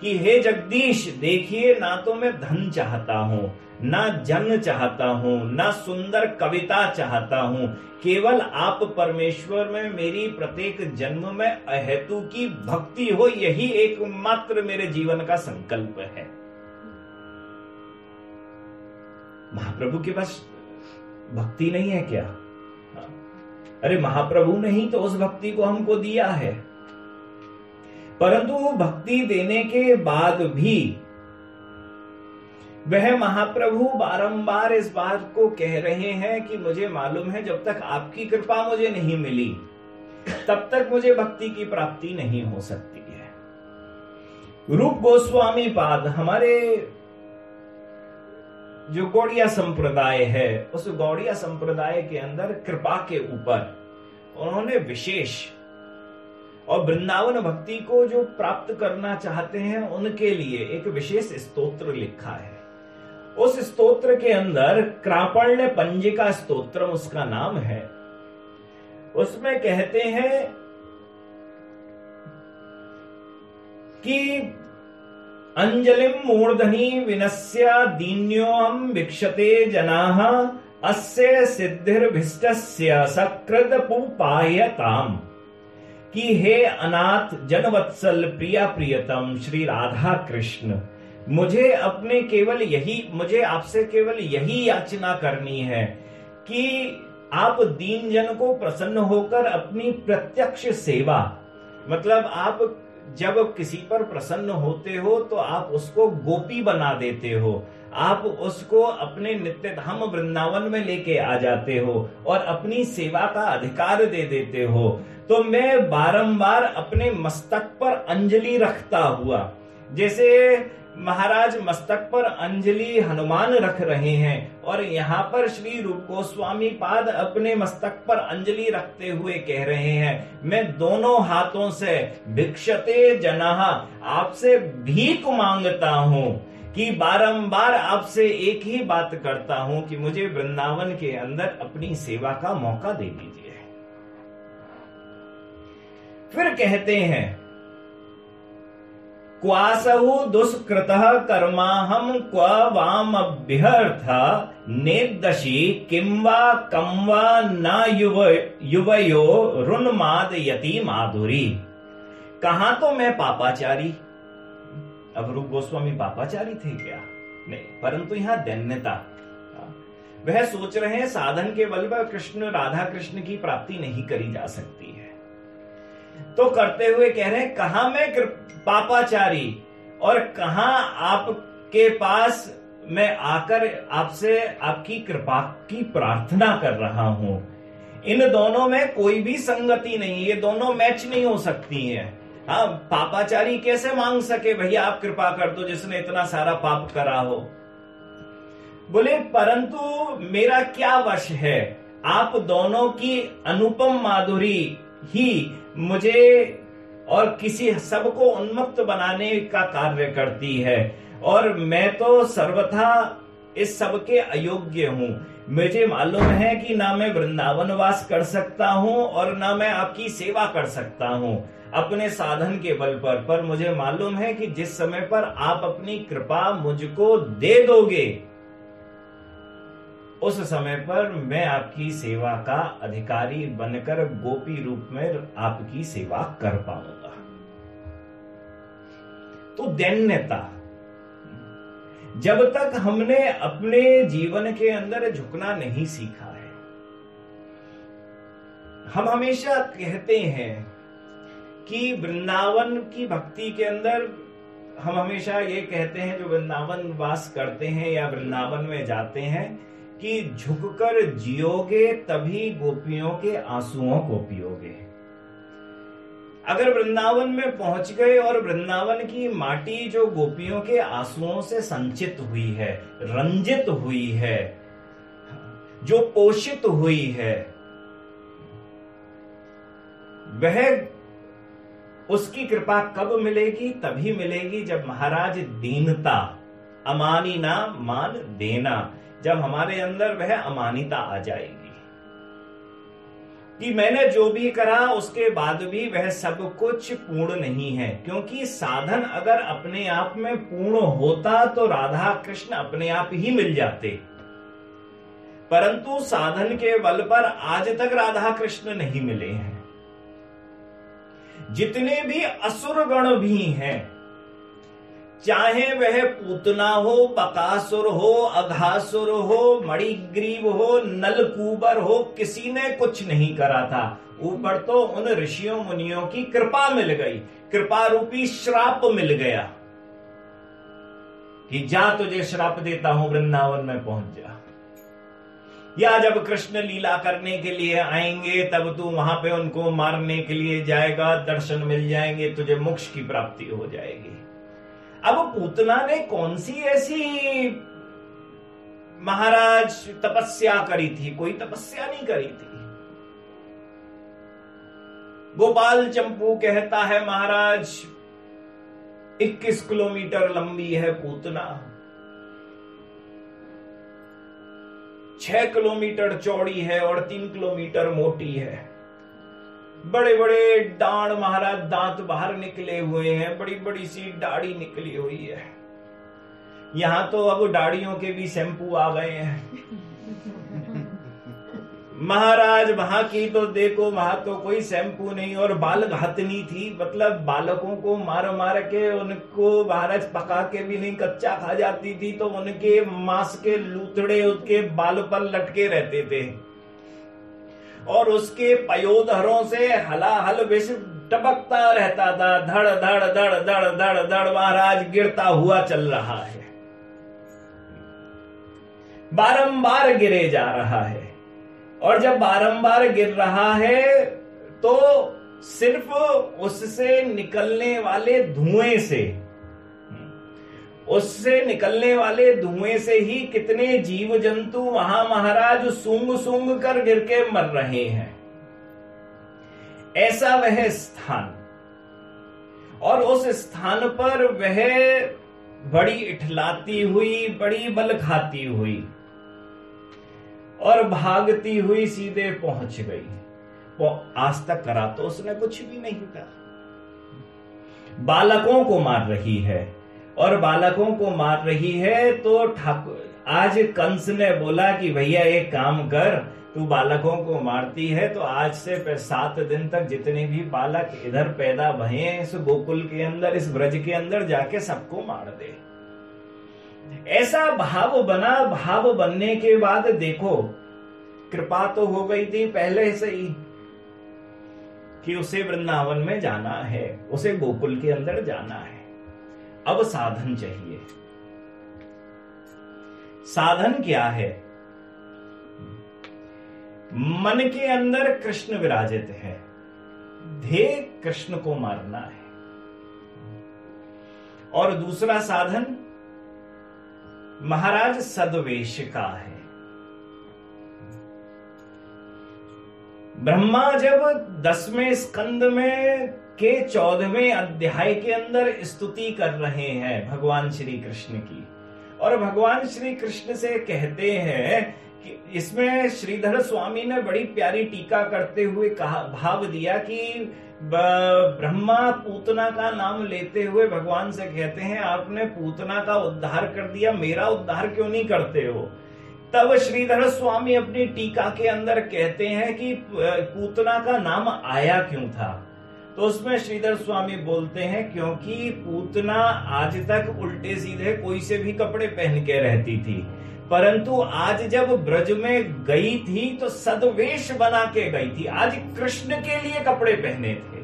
कि हे जगदीश, देखिए, ना तो मैं धन चाहता हूँ, ना जन चाहता हूँ, ना सुंदर कविता चाहता हूँ। केवल आप परमेश्वर में, मेरी प्रत्येक जन्म में अहेतु की भक्ति हो, यही एकमात्र मेरे जीवन का संकल्प है। महाप्रभु के पास भक्ति नहीं है क्या? अरे महाप्रभु ने ही तो उस भक्ति को हमको दिया है। परंतु भक्ति देने के बाद भी वह महाप्रभु बारंबार इस बात को कह रहे हैं कि मुझे मालूम है जब तक आपकी कृपा मुझे नहीं मिली, तब तक मुझे भक्ति की प्राप्ति नहीं हो सकती है। रूप गोस्वामी पाद, हमारे जो गौड़िया संप्रदाय है, उस गौड़िया संप्रदाय के अंदर कृपा के ऊपर उन्होंने विशेष और वृंदावन भक्ति को जो प्राप्त करना चाहते हैं, उनके लिए एक विशेष स्तोत्र लिखा है। उस स्तोत्र के अंदर क्रापण्य पंजिका स्तोत्र उसका नाम है। उसमें कहते हैं कि अंजलिम मूर्धनी विनस्य दीन्योहम भिक्षते जनाः, अस्य सिद्धिर्भिष्टस्य सकृत पुपायताम कि हे अनाथ जनवत्सल प्रिया प्रियतम श्री राधा कृष्ण मुझे अपने केवल यही, मुझे आपसे केवल यही याचना करनी है कि आप दीन जन को प्रसन्न होकर अपनी प्रत्यक्ष सेवा मतलब आप जब किसी पर प्रसन्न होते हो तो आप उसको गोपी बना देते हो। आप उसको अपने नित्य धाम वृंदावन में लेके आ जाते हो और अपनी सेवा का अधिकार दे देते हो। तो मैं बारंबार अपने मस्तक पर अंजलि रखता हुआ, जैसे महाराज मस्तक पर अंजलि हनुमान रख रहे हैं और यहाँ पर श्री रूप गोस्वामी पाद अपने मस्तक पर अंजलि रखते हुए कह रहे हैं, मैं दोनों हाथों से भिक्षते जनाहा आपसे भीख माँगता हूँ कि बारंबार आपसे एक ही बात करता हूँ कि मुझे वृंदावन के अंदर अपनी सेवा का मौका दे दीजिए। फिर कहते हैं क्वासहु दुष्कृत कर्मा हम क्व वाम अभ्यर्थ नेदशी किंवा कम्वा न युव, युवयो रुन्माद यति माधुरी। कहा तो मैं पापाचारी? अब रूप गोस्वामी, पापाचारी थे क्या? नहीं, परंतु यहाँ दैन्यता। वह सोच रहे हैं, साधन के बल पर कृष्ण, राधा कृष्ण की प्राप्ति नहीं करी जा सकती है। तो करते हुए कह रहे हैं, कहा मैं पापाचारी? और कहा आपके पास मैं आकर आपसे, आपकी कृपा की प्रार्थना कर रहा हूँ? इन दोनों में कोई भी संगति नहीं, ये दोनों मैच नहीं हो सकती हैं। हाँ पापाचारी कैसे मांग सके, भैया, आप कृपा कर दो, जिसने इतना सारा पाप करा हो? बोले, परंतु मेरा क्या वश है? आप दोनों की अनुपम माधुरी ही मुझे और किसी सबको उन्मुक्त बनाने का कार्य करती है। और मैं तो सर्वथा इस सब के अयोग्य हूँ। मुझे मालूम है कि ना मैं वृंदावन वास कर सकता हूँ और ना मैं आपकी सेवा कर सकता हूँ। अपने साधन के बल पर पर मुझे मालूम है कि जिस समय पर आप अपनी कृपा मुझको दे दोगे उस समय पर मैं आपकी सेवा का अधिकारी बनकर गोपी रूप में आपकी सेवा कर पाऊँगा। तो दैन्यता। जब तक हमने अपने जीवन के अंदर झुकना नहीं सीखा है, हम हमेशा कहते हैं कि वृंदावन की भक्ति के अंदर हम हमेशा ये कहते हैं जो वृंदावन वास करते हैं या वृंदावन में जाते हैं कि झुककर जियोगे तभी गोपियों के आंसुओं को पियोगे। अगर वृंदावन में पहुँच गए और वृंदावन की माटी जो गोपियों के आंसुओं से संचित हुई है, रंजित हुई है, जो पोषित हुई है, वह उसकी कृपा कब मिलेगी, तभी मिलेगी जब महाराज दीनता अमानी ना मान देना। जब हमारे अंदर वह अमानिता आ जाएगी। कि मैंने जो भी करा, उसके बाद भी वह सब कुछ पूर्ण नहीं है। क्योंकि साधन अगर अपने आप में पूर्ण होता तो राधा कृष्ण अपने आप ही मिल जाते। परंतु साधन के बल पर आज तक राधा कृष्ण नहीं मिले हैं। जितने भी असुर गण भी हैं चाहे वह पूतना हो बकासुर हो, अघासुर हो, मणिग्रीव हो, नलकूबर हो, किसी ने कुछ नहीं करा था। ऊपर तो उन ऋषियों मुनियों की कृपा मिल गई। कृपा रूपी श्राप मिल गया कि जा तुझे श्राप देता हूँ, वृंदावन में पहुँच जा। या जब कृष्ण लीला करने के लिए आएँगे, तब तू वहाँ पे उनको मारने के लिए जाएगा, दर्शन मिल जाएँगे, तुझे मोक्ष की प्राप्ति हो जाएगी। अब पूतना ने कौन सी ऐसी महाराज तपस्या करी थी? कोई तपस्या नहीं करी थी। गोपाल चंपू कहता है, महाराज 21 किलोमीटर लंबी है पूतना। छह किलोमीटर चौड़ी है और तीन किलोमीटर मोटी है। बड़े बड़े डांड महाराज दांत बाहर निकले हुए हैं बड़ी बड़ी सी दाढ़ी निकली हुई है। यहाँ तो अब दाढ़ियों के भी शैम्पू आ गए हैं। [LAUGHS] महाराज वहाँ की तो देखो वहाँ तो कोई शैम्पू नहीं और बाल घातनी थी। मतलब बालकों को मार मार के उनको महाराज पका के भी नहीं कच्चा खा जाती थी तो उनके मांस के लूथड़े उसके बाल पर लटके रहते थे। और उसके पयोधरों से हलाहल विष टपकता रहता था। धड़ धड़ धड़ धड़ धड़ धड़ महाराज गिरता हुआ चल रहा है। बारंबार गिरे जा रहा है। और जब बारंबार गिर रहा है तो सिर्फ़ उससे निकलने वाले धुएँ से उससे निकलने वाले धुएँ से ही कितने जीव जंतु वहाँ महाराज सूंग सूंग कर गिर के मर रहे हैं। ऐसा वह स्थान। और उस स्थान पर वह बड़ी इठलाती हुई, बड़ी बल खाती हुई और भागती हुई सीधे पहुँच गई। वो आज तक करा तो उसने कुछ भी नहीं था बालकों को मार रही है। और बालकों को मार रही है तो ठाकुर आज कंस ने बोला कि भैया एक काम कर, तू बालकों को मारती है तो आज से सात दिन तक जितने भी बालक इधर पैदा भये इस गोकुल के अंदर, इस ब्रज के अंदर जाके सबको मार दे। ऐसा भाव बना, भाव बनने के बाद देखो, कृपा तो हो गई थी पहले से ही, कि उसे वृंदावन में जाना है, उसे गोकुल के अंदर जाना है। अब साधन चाहिए। साधन क्या है? मन के अंदर कृष्ण विराजित है। ध्येय कृष्ण को मारना है। और दूसरा साधन, महाराज सदवेश का है। ब्रह्मा जब दसवें स्कंद में के चौदहवें अध्याय के अंदर स्तुति कर रहे हैं भगवान श्री कृष्ण की। और भगवान श्री कृष्ण से कहते हैं कि इसमें श्रीधर स्वामी ने बड़ी प्यारी टीका करते हुए कहा, भाव दिया कि ब्रह्मा पूतना का नाम लेते हुए भगवान से कहते हैं, आपने पूतना का उद्धार कर दिया, मेरा उद्धार क्यों नहीं करते हो? तब श्रीधर स्वामी अपनी टीका के अंदर कहते हैं कि पूतना का नाम आया क्यों था? तो उसमें श्रीधर स्वामी बोलते हैं, क्योंकि पूतना आज तक उल्टे सीधे कोई से भी कपड़े पहन के रहती थी। परंतु आज जब ब्रज में गई थी तो सदवेश बना के गई थी। आज कृष्ण के लिए कपड़े पहने थे।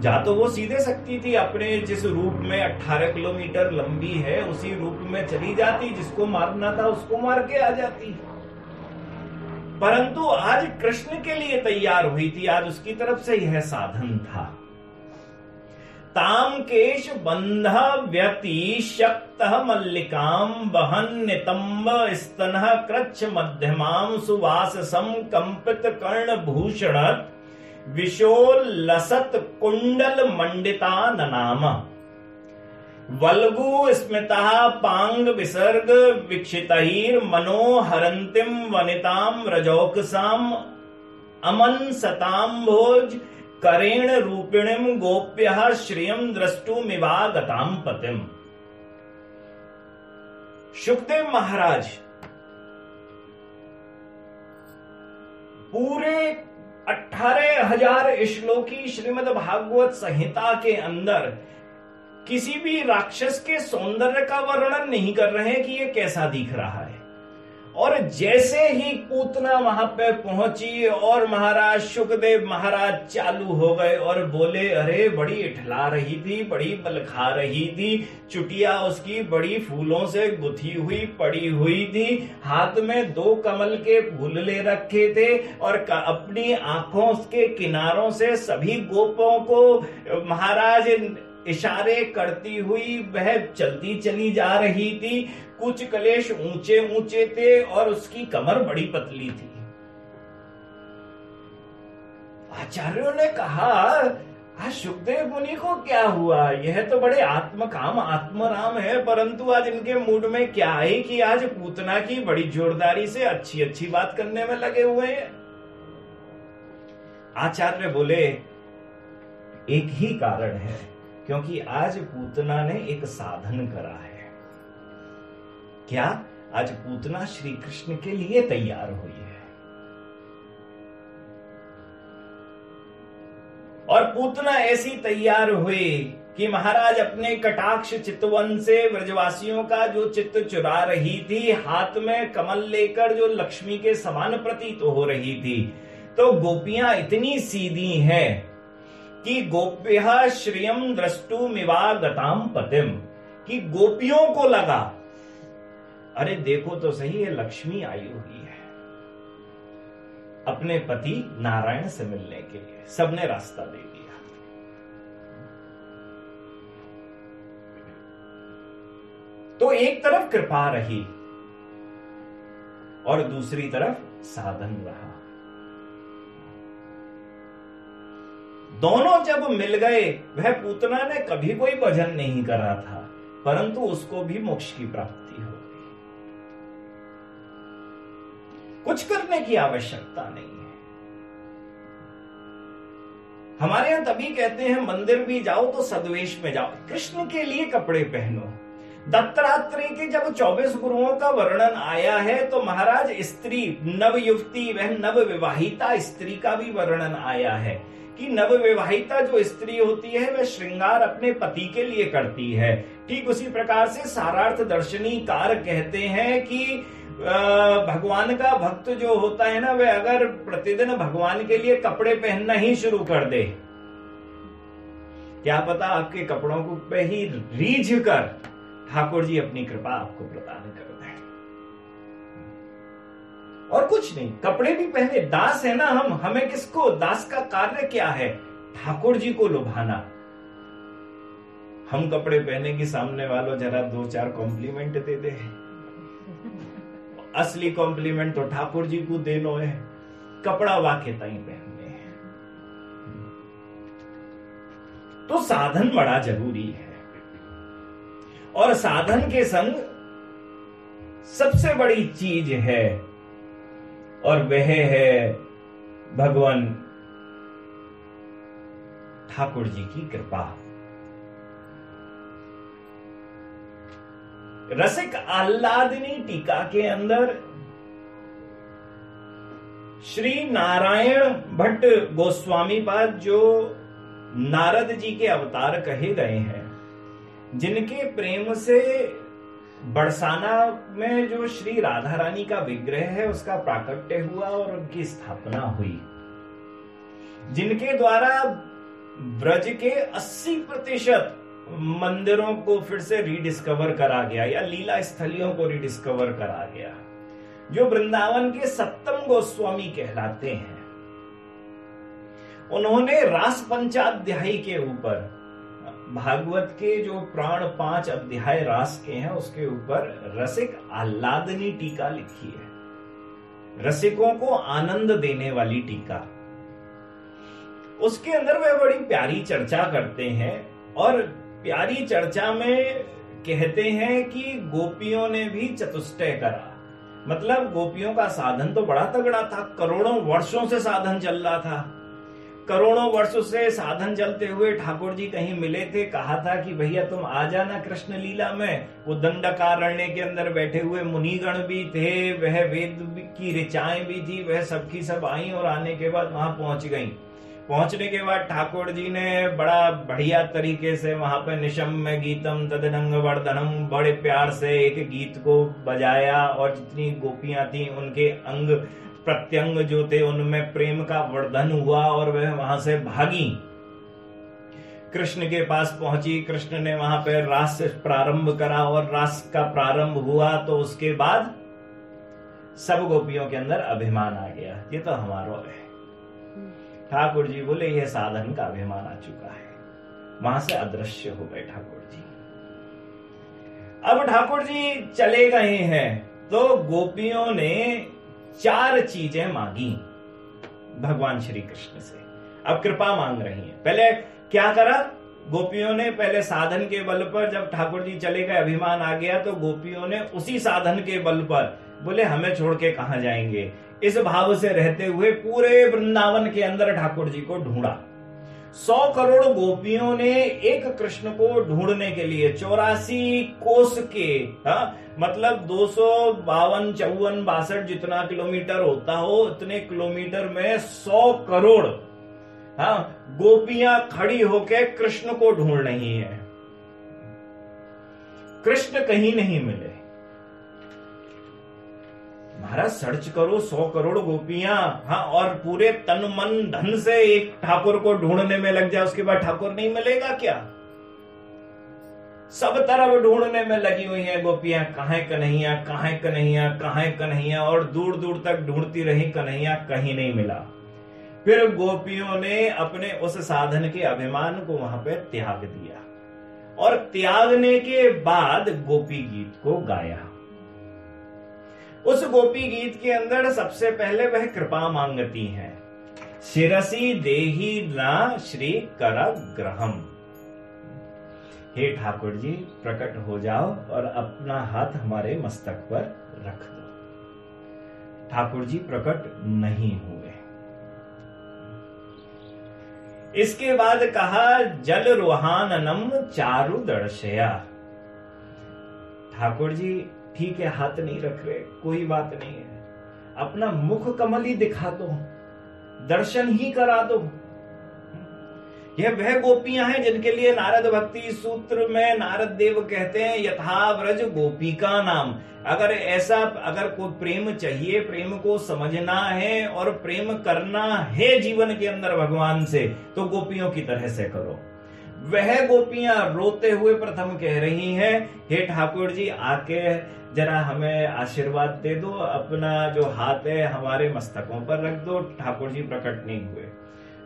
जा तो वो सीधे सकती थी, अपने जिस रूप में 18 किलोमीटर लंबी है, उसी रूप में चली जाती, जिसको मारना था, उसको मार के आ जाती। परंतु आज कृष्ण के लिए तैयार हुई थी, आज उसकी तरफ़ से यह साधन था। ताम केश बंध व्यति शक्त मल्लिकाम बहन नितंब स्तन कृच्छ मध्यमाम सुवास सम कंपित कर्ण भूषण विशोल लसत कुंडल मंडिता ननाम। वल्गु स्मृता पांग विसर्ग विक्षित मनोहरंतिम वनिताम रजौकसाम अमन सताम्भोज करेण रूपिणीम गोप्य श्रियम द्रष्टुमिवागताम पतिम। सुखदेव महाराज, पूरे अठारह हज़ार श्लोकी श्रीमद भागवत संहिता के अंदर किसी भी राक्षस के सौंदर्य का वर्णन नहीं कर रहे कि ये कैसा दिख रहा है। और जैसे ही पूतना वहाँ पे पहुँची और महाराज सुखदेव महाराज चालू हो गए और बोले, अरे, बड़ी इठला रही थी, बड़ी बल खा रही थी, चुटिया उसकी बड़ी फूलों से गुथी हुई, पड़ी हुई थी, हाथ में दो कमल के फूल ले रखे थे और अपनी आँखों के किनारों से सभी गोपों को महाराज इशारे करती हुई वह चलती चली जा रही थी। कुछ कलेश ऊँचे ऊँचे थे और उसकी कमर बड़ी पतली थी। आचार्यों ने कहा, आज सुखदेव मुनि को क्या हुआ? यह तो बड़े आत्मकाम, आत्मराम है, परंतु आज इनके मूड में क्या है कि आज पूतना की बड़ी जोरदारी से अच्छी अच्छी बात करने में लगे हुए हैं? आचार्य बोले, एक ही कारण है। क्योंकि आज पूतना ने एक साधन करा है। क्या आज पूतना श्री कृष्ण के लिए तैयार हुई है? और पूतना ऐसी तैयार हुई कि महाराज अपने कटाक्ष चितवन से ब्रजवासियों का जो चित्त चुरा रही थी, हाथ में कमल लेकर जो लक्ष्मी के समान प्रतीत तो हो रही थी तो गोपियाँ इतनी सीधी हैं कि गोप्य श्रियम द्रष्टु मिवागताम पतिम, कि गोपियों को लगा। अरे देखो तो सही है लक्ष्मी आई हुई है अपने पति नारायण से मिलने के लिए। सबने रास्ता दे दिया। तो एक तरफ़ कृपा रही और दूसरी तरफ़ साधन रहा। दोनों जब मिल गए, वह पूतना ने कभी कोई भजन नहीं करा था, परंतु उसको भी मोक्ष की प्राप्ति हो गई। कुछ करने की आवश्यकता नहीं है। हमारे यहाँ तभी कहते हैं, मंदिर भी जाओ तो सदवेश में जाओ। कृष्ण के लिए कपड़े पहनो। दत्तात्रेय के जब चौबीस गुरुओं का वर्णन आया है तो महाराज स्त्री नव युवती वह नव विवाहिता स्त्री का भी वर्णन आया है। कि नव विवाहिता जो स्त्री होती है, वह श्रृंगार अपने पति के लिए करती है। ठीक उसी प्रकार से सारार्थ दर्शनी कार कहते हैं कि भगवान का भक्त जो होता है ना, वह अगर प्रतिदिन भगवान के लिए कपड़े पहनना ही शुरू कर दे। क्या पता आपके कपड़ों को पे ही रीझ कर ठाकुर जी अपनी कृपा आपको प्रदान कर। और कुछ नहीं, कपड़े भी पहने, दास है ना हम, हमें किसको, दास का कार्य क्या है? ठाकुर जी को लुभाना। हम कपड़े पहने की सामने वालों जरा दो चार कॉम्प्लीमेंट दे दे। असली कॉम्प्लीमेंट तो ठाकुर जी को दे लो है। कपड़ा वाके ताई पहनने तो साधन बड़ा ज़रूरी है। और साधन के संग सबसे बड़ी चीज़ है और वह है भगवान ठाकुर जी की कृपा। रसिक आह्लादिनी टीका के अंदर श्री नारायण भट्ट गोस्वामी पाद जो नारद जी के अवतार कहे गए हैं, जिनके प्रेम से बरसाना में जो श्री राधा रानी का विग्रह है, उसका प्राकट्य हुआ और उनकी स्थापना हुई। जिनके द्वारा ब्रज के 80 प्रतिशत मंदिरों को फिर से रीडिस्कवर करा गया, या लीला स्थलियों को रीडिस्कवर करा गया, जो वृंदावन के सप्तम गोस्वामी कहलाते हैं। उन्होंने रास पंचाध्यायी के ऊपर भागवत के जो प्राण पाँच अध्याय रास के हैं, उसके ऊपर रसिक आह्लादनी टीका लिखी है। रसिकों को आनंद देने वाली टीका। उसके अंदर वे बड़ी प्यारी चर्चा करते हैं और प्यारी चर्चा में कहते हैं कि गोपियों ने भी चतुष्टय करा। मतलब गोपियों का साधन तो बड़ा तगड़ा था, करोड़ों वर्षों से साधन चल रहा था। करोड़ों वर्षों से साधन चलते हुए ठाकुर जी कहीं मिले थे, कहा था कि भैया तुम आ जाना कृष्ण लीला में। वो दंडकारण्य के अंदर बैठे हुए मुनिगण भी थे, वह वेद की ऋचाएँ भी थी, वह सबकी सब आई और आने के बाद वहाँ पहुँच गई। पहुँचने के बाद ठाकुर जी ने बड़ा बढ़िया तरीके से वहाँ पे निशम्य गीतम तदनंग वर्धनम बड़े प्यार से एक गीत को बजाया और जितनी गोपियाँ थी, उनके अंग प्रत्यंग जो थे, उनमें प्रेम का वर्धन हुआ और वह वहाँ से भागी। कृष्ण के पास पहुँची। कृष्ण ने वहाँ पर रास प्रारंभ करा और रास का प्रारंभ हुआ तो उसके बाद सब गोपियों के अंदर अभिमान आ गया। ये तो हमारा है। ठाकुर जी बोले, यह साधन का अभिमान आ चुका है। वहाँ से अदृश्य हो गए ठाकुर जी। अब ठाकुर जी चले गए हैं तो गोपियों ने चार चीज़ें मांगी भगवान श्री कृष्ण से। अब कृपा मांग रही है। पहले क्या करा? गोपियों ने पहले साधन के बल पर जब ठाकुर जी चले गए, अभिमान आ गया तो गोपियों ने उसी साधन के बल पर बोले, हमें छोड़ के कहा जाएँगे? इस भाव से रहते हुए पूरे वृंदावन के अंदर ठाकुर जी को ढूंढा। सौ करोड़ गोपियों ने एक कृष्ण को ढूँढने के लिए चौरासी कोस के, हा? मतलब दो सौ बावन, चौवन, बासठ जितना किलोमीटर होता हो, उतने किलोमीटर में सौ करोड़ हाँ गोपियाँ खड़ी होके कृष्ण को ढूंढ रही हैं कृष्ण कहीं नहीं मिले महाराज सर्च करो, सौ करोड़ गोपियाँ। हाँ और पूरे तन मन धन से एक ठाकुर को ढूँढने में लग जाए, उसके बाद ठाकुर नहीं मिलेगा क्या? सब तरफ़ ढूँढने में लगी हुई है गोपियाँ, कहा कन्हैया कहा कन्हैया कहा कन्हैया, और दूर दूर तक ढूंढती रही, कन्हैया कहीं नहीं मिला। फिर गोपियों ने अपने उस साधन के अभिमान को वहाँ पे त्याग दिया। और त्यागने के बाद गोपी गीत को गाया। उस गोपी गीत के अंदर सबसे पहले वह कृपा मांगती हैं। शिरसी देही ना श्री कर ग्रहम हे ठाकुर जी, प्रकट हो जाओ और अपना हाथ हमारे मस्तक पर रख दो। ठाकुर जी प्रकट नहीं हुए। इसके बाद कहा, जल रोहाननम चारु दर्शया। ठाकुर जी ठीक है, हाथ नहीं रख रहे, कोई बात नहीं है। अपना मुख कमल ही दिखा दो, दर्शन ही करा दो। यह वह गोपियाँ हैं जिनके लिए नारद भक्ति सूत्र में नारद देव कहते हैं यथाव्रज गोपी का नाम। अगर ऐसा, अगर कोई प्रेम चाहिए, प्रेम को समझना है और प्रेम करना है जीवन के अंदर भगवान से तो गोपियों की तरह से करो। वह गोपियाँ रोते हुए प्रथम कह रही हैं, हे ठाकुर जी, आके जरा हमें आशीर्वाद दे दो, अपना जो हाथ है हमारे मस्तकों पर रख दो। ठाकुर जी प्रकट नहीं हुए।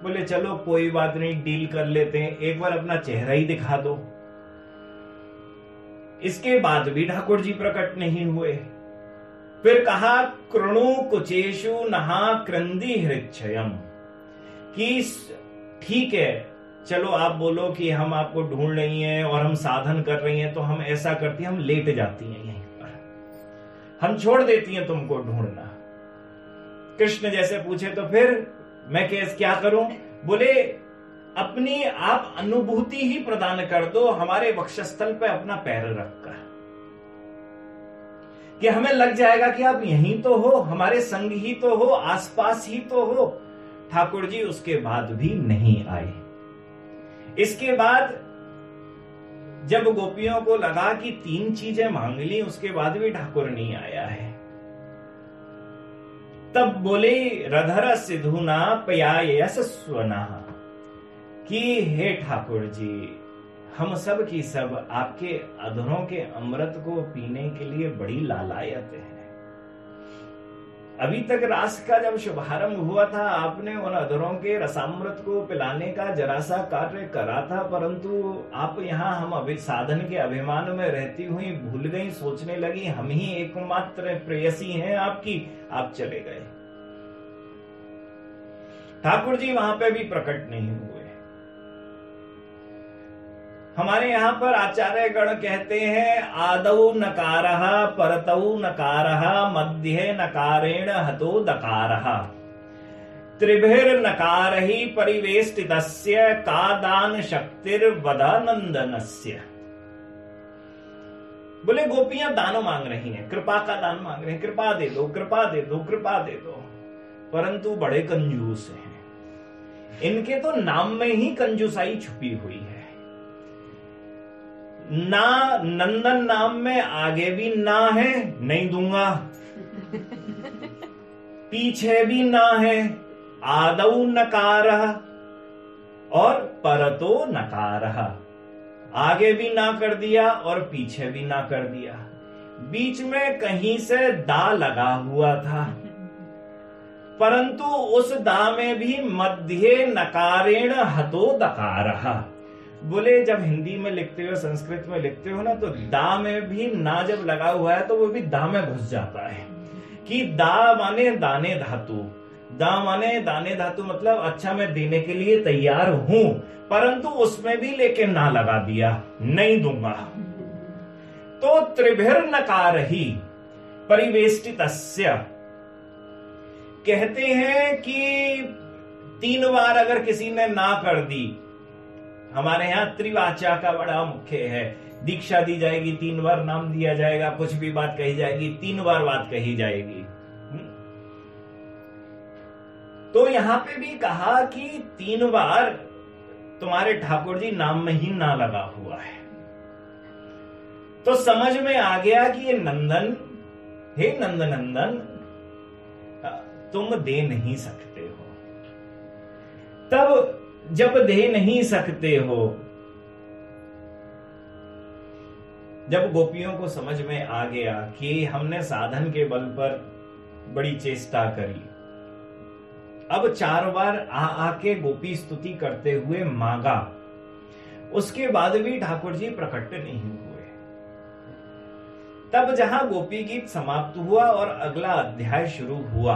बोले, चलो, कोई बात नहीं, डील कर लेते हैं। एक बार अपना चेहरा ही दिखा दो। इसके बाद भी ठाकुर जी प्रकट नहीं हुए। फिर कहा, कृणु कुचेशु नहा क्रंदी हृक्षयम कि ठीक है चलो आप बोलो कि हम आपको ढूंढ रही हैं और हम साधन कर रही हैं तो हम ऐसा करती हैं, हम लेट जाती हैं यहीं पर। हम छोड़ देती हैं तुमको ढूंढना। कृष्ण जैसे पूछे तो फिर मैं केस क्या करूँ? बोले, अपनी आप अनुभूति ही प्रदान कर दो, हमारे वक्षस्थल पे अपना पैर रखकर। कि हमें लग जाएगा कि आप यहीं तो हो, हमारे संग ही तो हो, आसपास ही तो हो। ठाकुर जी, उसके बाद भी नहीं आए। इसके बाद जब गोपियों को लगा कि तीन चीज़ें मांग ली, उसके बाद भी ठाकुर नहीं आया है। तब बोले, रधर सिधुना पयायस स्वना। कि हे ठाकुर जी हम सब की सब आपके अधरों के अमृत को पीने के लिए बड़ी लालायत है। अभी तक रास का जब शुभारंभ हुआ था, आपने उन अधरों के रसामृत को पिलाने का जरा सा कार्य करा था, परंतु आप यहाँ हम अभी, साधन के अभिमान में रहती हुई भूल गई, सोचने लगी, हम ही एकमात्र प्रेयसी हैं आपकी, आप चले गए। ठाकुर जी, वहाँ पे भी प्रकट नहीं हुए। हमारे यहाँ पर आचार्य गण कहते हैं, आदौ नकार, परतौ नकार, मध्य नकारेण हतो दकार। त्रिभिर नकार ही परिवेष्टित का दान शक्तिर्वदानंदन बोले, गोपियाँ दान मांग रही हैं, कृपा का दान मांग रहे हैं, कृपा दे दो, कृपा दे दो, कृपा दे दो। परंतु बड़े कंजूस हैं। इनके तो नाम में ही कंजूसाई छुपी हुई है। ना नंदन नाम में आगे भी ना है, नहीं दूँगा। पीछे भी ना है, आदऊ नकार और परतो नकार। आगे भी ना कर दिया और पीछे भी ना कर दिया। बीच में कहीं से दा लगा हुआ था। परंतु उस दा में भी मध्य नकारेण हतो दकार। बोले, जब हिंदी में लिखते हो, संस्कृत में लिखते हो ना तो दा में भी ना जब लगा हुआ है तो वो भी दा में घुस जाता है। कि दा माने दाने धातु। दा माने दाने धातु मतलब अच्छा मैं देने के लिए तैयार हूँ, परंतु उसमें भी लेके ना लगा दिया, नहीं दूँगा। तो त्रिभिर नकार ही परिवेष्टित कहते हैं कि तीन बार अगर किसी ने ना कर दी हमारे यहाँ त्रिवाचा का बड़ा मुख्य है। दीक्षा दी जाएगी तीन बार, नाम दिया जाएगा, कुछ भी बात कही जाएगी, तीन बार बात कही जाएगी। हम्म। तो यहाँ पे भी कहा कि तीन बार तुम्हारे ठाकुर जी नाम में ही ना लगा हुआ है। तो समझ में आ गया कि ये नंदन, हे नंद नंदन तुम दे नहीं सकते हो। तब जब दे नहीं सकते हो। जब गोपियों को समझ में आ गया कि हमने साधन के बल पर बड़ी चेष्टा करी। अब चार बार आ आके गोपी स्तुति करते हुए मांगा। उसके बाद भी ठाकुर जी प्रकट नहीं हुए। तब जहाँ गोपी गीत समाप्त हुआ और अगला अध्याय शुरू हुआ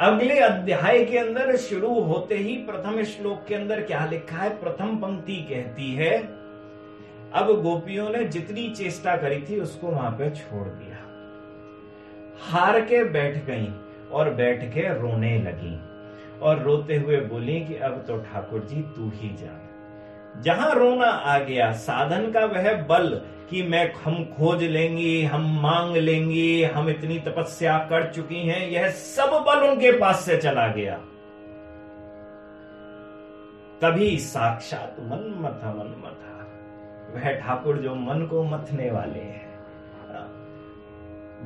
अगले अध्याय के अंदर शुरू होते ही प्रथम श्लोक के अंदर क्या लिखा है? प्रथम पंक्ति कहती है, अब गोपियों ने जितनी चेष्टा करी थी, उसको वहाँ पे छोड़ दिया। हार के बैठ गई और बैठ के रोने लगी और रोते हुए बोली कि, अब तो ठाकुर जी, तू ही जान। जहाँ रोना आ गया, साधन का वह बल कि मैं, हम खोज लेंगे, हम मांग लेंगे, हम इतनी तपस्या कर चुकी हैं, यह सब बल उनके पास से चला गया। तभी साक्षात मन मथा मन मथा। वह ठाकुर जो मन को मथने वाले हैं,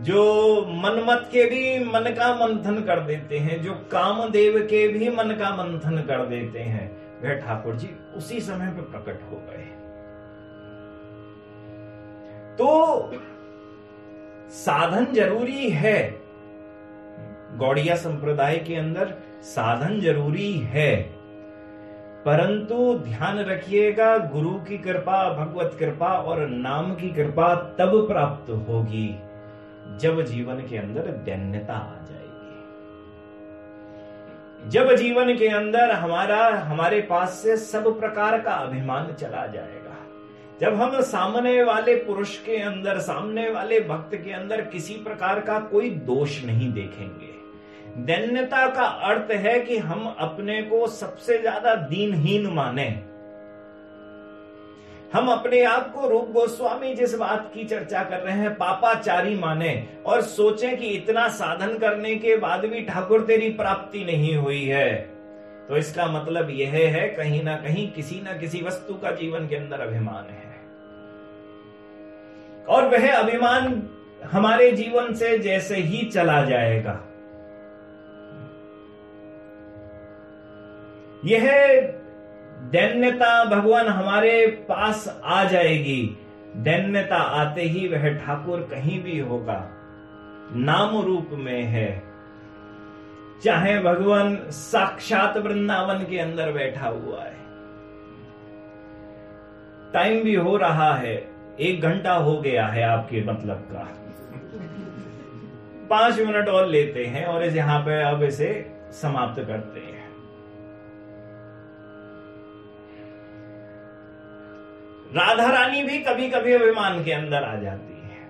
जो मनमत के भी मन का मंथन कर देते हैं, जो कामदेव के भी मन का मंथन कर देते हैं वह ठाकुर जी उसी समय पे प्रकट हो गए। तो साधन ज़रूरी है। गौड़िया संप्रदाय के अंदर साधन ज़रूरी है। परंतु ध्यान रखिएगा, गुरु की कृपा, भगवत कृपा और नाम की कृपा तब प्राप्त होगी जब जीवन के अंदर दैन्यता आ जाएगी जब जीवन के अंदर हमारा, हमारे पास से सब प्रकार का अभिमान चला जाएगा, जब हम सामने वाले पुरुष के अंदर, सामने वाले भक्त के अंदर किसी प्रकार का कोई दोष नहीं देखेंगे। दैन्यता का अर्थ है कि हम अपने को सबसे ज़्यादा दीनहीन माने। हम अपने आप को रूप गोस्वामी जिस बात की चर्चा कर रहे हैं, पापाचारी माने, और सोचें कि इतना साधन करने के बाद भी ठाकुर तेरी प्राप्ति नहीं हुई है। तो इसका मतलब यह है, कहीं ना कहीं किसी ना किसी वस्तु का जीवन के अंदर अभिमान है। और वह अभिमान हमारे जीवन से जैसे ही चला जाएगा। यह दैन्यता भगवान हमारे पास आ जाएगी। दैन्यता आते ही वह ठाकुर कहीं भी होगा। नाम रूप में है। चाहे भगवान साक्षात वृंदावन के अंदर बैठा हुआ है। टाइम भी हो रहा है। एक घंटा हो गया है आपके मतलब का। पाँच मिनट और लेते हैं और इस यहाँ पे अब इसे समाप्त करते हैं। राधा रानी भी कभी कभी अभिमान के अंदर आ जाती है।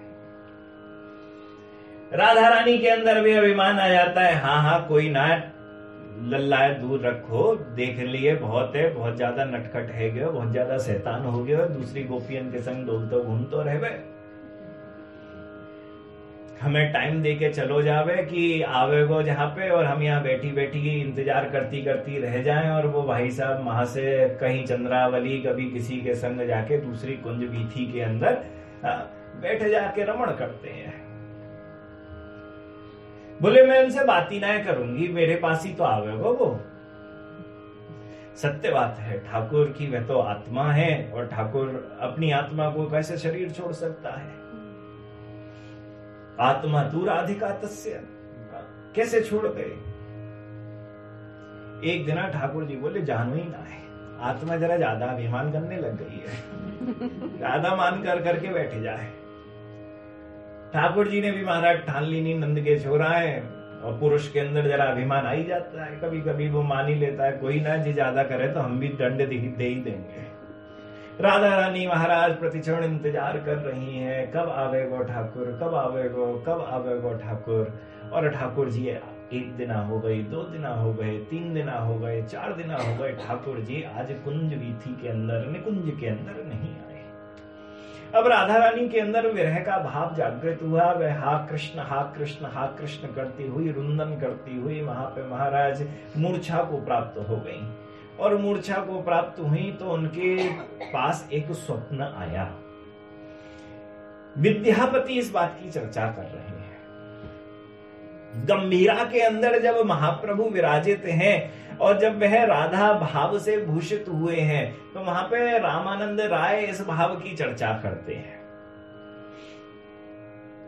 राधा रानी के अंदर भी अभिमान आ जाता है हाँ हाँ कोई ना, लल्लाए, दूर रखो, देख लिए, बहुत है, बहुत ज़्यादा नटखट है गए, बहुत ज़्यादा शैतान हो गया दूसरी गोपियन के संग डोलतो घूमतो रहे हमें टाइम दे के चलो जावे कि आवे वो जहाँ पे और हम यहाँ बैठी बैठी इंतज़ार करती करती रह जाएँ और वो भाई साहब वहाँ से कहीं चंद्रावली कभी किसी के संग जाके दूसरी कुंज बीथी के अंदर बैठ जाके रमण करते हैं। बोले, मैं उनसे बात ही ना करूँगी, मेरे पास ही तो आवे वो वो। सत्य बात है, ठाकुर की वह तो आत्मा है और ठाकुर अपनी आत्मा को कैसे शरीर छोड़ सकता है? आत्मा तू राधिका तस्य। कैसे छोड़ गए एक दिन ठाकुर जी बोले, जानो ही ना है। आत्मा जरा ज़्यादा अभिमान करने लग गई है। ज़्यादा मान कर करके बैठे जाए। ठाकुर जी ने भी महाराज ठान ली नहीं नंद के छोरा है और पुरुष के अंदर जरा अभिमान आ ही जाता है। कभी कभी वो मान ही लेता है, कोई ना जी, ज़्यादा करे तो हम भी दंड दे ही देंगे। राधा रानी महाराज प्रतिक्षण इंतज़ार कर रही हैं। कब आवेगो ठाकुर? कब आवेगो कब आवेगो ठाकुर? और ठाकुर जी, एक दिना हो गई दो दिना हो गए, तीन दिना हो गए, चार दिना हो गए। ठाकुर जी, आज कुंज वीथी के अंदर, निकुंज के अंदर नहीं आए। अब राधा रानी के अंदर विरह का भाव जागृत हुआ। वह हा कृष्ण हा कृष्ण हा कृष्ण करती हुई, रुंदन करती हुई वहाँ पे महाराज मूर्छा को प्राप्त हो गई। और मूर्छा को प्राप्त हुई तो उनके पास एक स्वप्न आया। विद्यापति इस बात की चर्चा कर रहे हैं। गंभीरा के अंदर जब महाप्रभु विराजित हैं और जब वह राधा भाव से भूषित हुए हैं तो वहाँ पे रामानंद राय इस भाव की चर्चा करते हैं।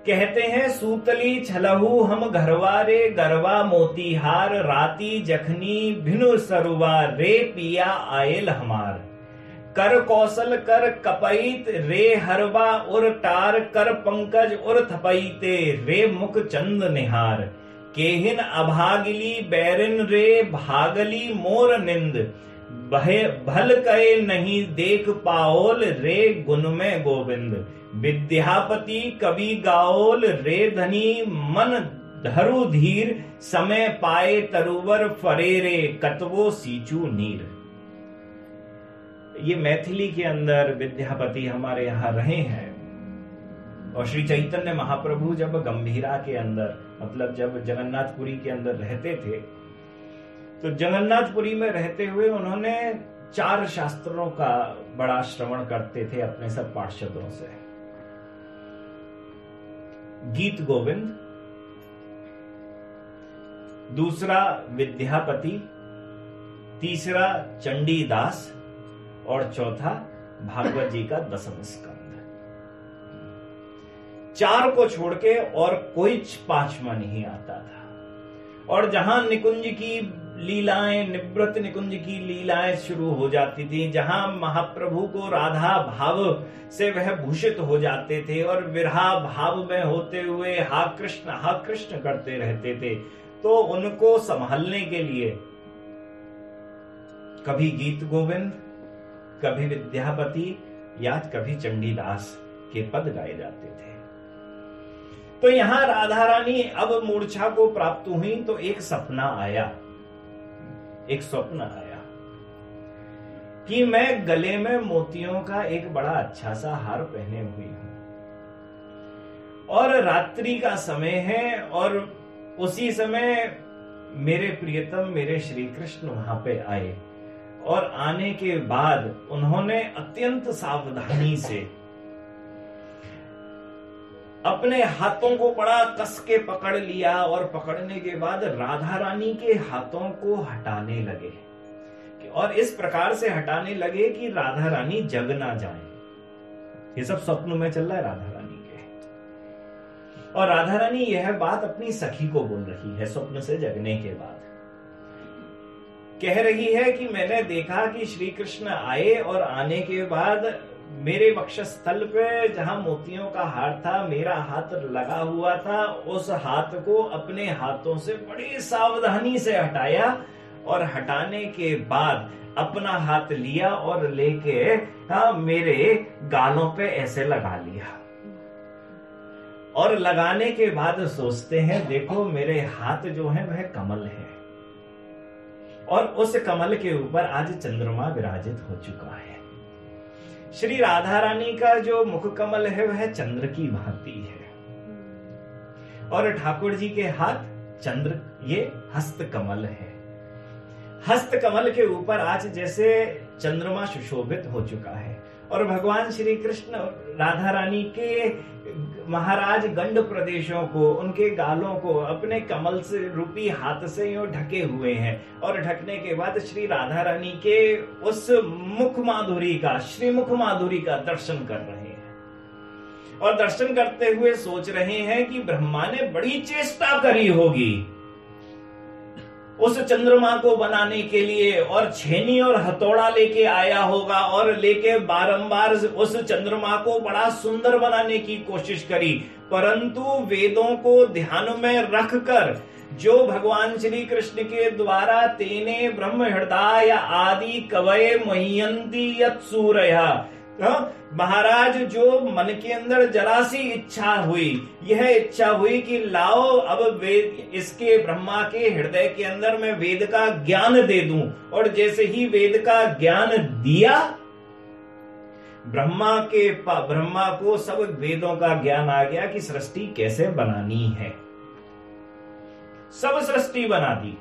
कहते हैं, सूतली छलहू हम घरवारे गरवा मोतीहार, राती जखनी भिनु सरुवा रे, पिया आयल हमार। कर कौशल कर कपैत रे, हरवा उर टार, कर पंकज उर थपैते रे, मुख चंद निहार। केहिन अभागिली बैरिन रे, भागली मोर निंद। भल कहे नहीं देख पाओल रे गुन में गोविंद। विद्यापति कवि गाओल रे धनी, मन धरु धीर, समय पाए तरुवर फरेरे कतवो सीचू नीर। ये मैथिली के अंदर विद्यापति हमारे यहाँ रहे हैं। और श्री चैतन्य महाप्रभु जब गंभीरा के अंदर मतलब जब जगन्नाथपुरी के अंदर रहते थे तो जगन्नाथपुरी में रहते हुए उन्होंने चार शास्त्रों का बड़ा श्रवण करते थे अपने सब पार्षदों से। गीत गोविंद, दूसरा विद्यापति, तीसरा चंडीदास और चौथा भागवत जी का दसम स्कंद। चार को छोड़ के और कोई पांचवा नहीं आता था। और जहाँ निकुंज की लीलाएँ, निवृत्त निकुंज की लीलाएँ शुरू हो जाती थी, जहाँ महाप्रभु को राधा भाव से वह भूषित हो जाते थे और विरहा भाव में होते हुए हा कृष्ण हा कृष्ण करते रहते थे। तो उनको संभालने के लिए कभी गीत गोविंद, कभी विद्यापति या कभी चंडीदास के पद गाए जाते थे। तो यहाँ राधा रानी अब मूर्छा को प्राप्त हुई तो एक सपना आया। एक स्वप्न आया कि मैं गले में मोतियों का एक बड़ा अच्छा सा हार पहने हुई हूँ। और रात्रि का समय है और उसी समय मेरे प्रियतम, मेरे श्री कृष्ण वहाँ पे आए। और आने के बाद उन्होंने अत्यंत सावधानी से अपने हाथों को बड़ा कस के पकड़ लिया और पकड़ने के बाद राधा रानी के हाथों को हटाने लगे। और इस प्रकार से हटाने लगे कि राधा रानी जग ना जाए। ये सब स्वप्न में चल रहा है राधा रानी के। और राधा रानी यह बात अपनी सखी को बोल रही है स्वप्न से जगने के बाद। कह रही है कि मैंने देखा कि श्री कृष्ण आए और आने के बाद मेरे वक्षस्थल पे जहाँ मोतियों का हार था मेरा हाथ लगा हुआ था उस हाथ को अपने हाथों से बड़ी सावधानी से हटाया और हटाने के बाद अपना हाथ लिया और लेके हाँ, मेरे गालों पे ऐसे लगा लिया। और लगाने के बाद सोचते हैं देखो मेरे हाथ जो है वह कमल है। और उस कमल के ऊपर आज चंद्रमा विराजित हो चुका है। श्री राधा रानी का जो मुख कमल है, वह चंद्र की भांति है। और ठाकुर जी के हाथ चंद्र, ये हस्त कमल है। हस्त कमल के ऊपर आज जैसे चंद्रमा सुशोभित हो चुका है। और भगवान श्री कृष्ण राधा रानी के महाराज गंड प्रदेशों को, उनके गालों को अपने कमल से रूपी हाथ से ढके हुए हैं। और ढकने के बाद श्री राधा रानी के उस मुख माधुरी का श्री मुख माधुरी का दर्शन कर रहे हैं। और दर्शन करते हुए सोच रहे हैं कि ब्रह्मा ने बड़ी चेष्टा करी होगी। उस चंद्रमा को बनाने के लिए और छेनी और हथौड़ा लेके आया होगा और लेके बारंबार उस चंद्रमा को बड़ा सुंदर बनाने की कोशिश करी। परंतु वेदों को ध्यान में रखकर जो भगवान श्री कृष्ण के द्वारा तेने ब्रह्म हृदय आदि कवय मह्यंती यत हाँ, महाराज जो मन के अंदर जरा सी इच्छा हुई यह इच्छा हुई कि लाओ अब वेद इसके ब्रह्मा के हृदय के अंदर मैं वेद का ज्ञान दे दूँ। और जैसे ही वेद का ज्ञान दिया ब्रह्मा के ब्रह्मा को सब वेदों का ज्ञान आ गया कि सृष्टि कैसे बनानी है। सब सृष्टि बना दी।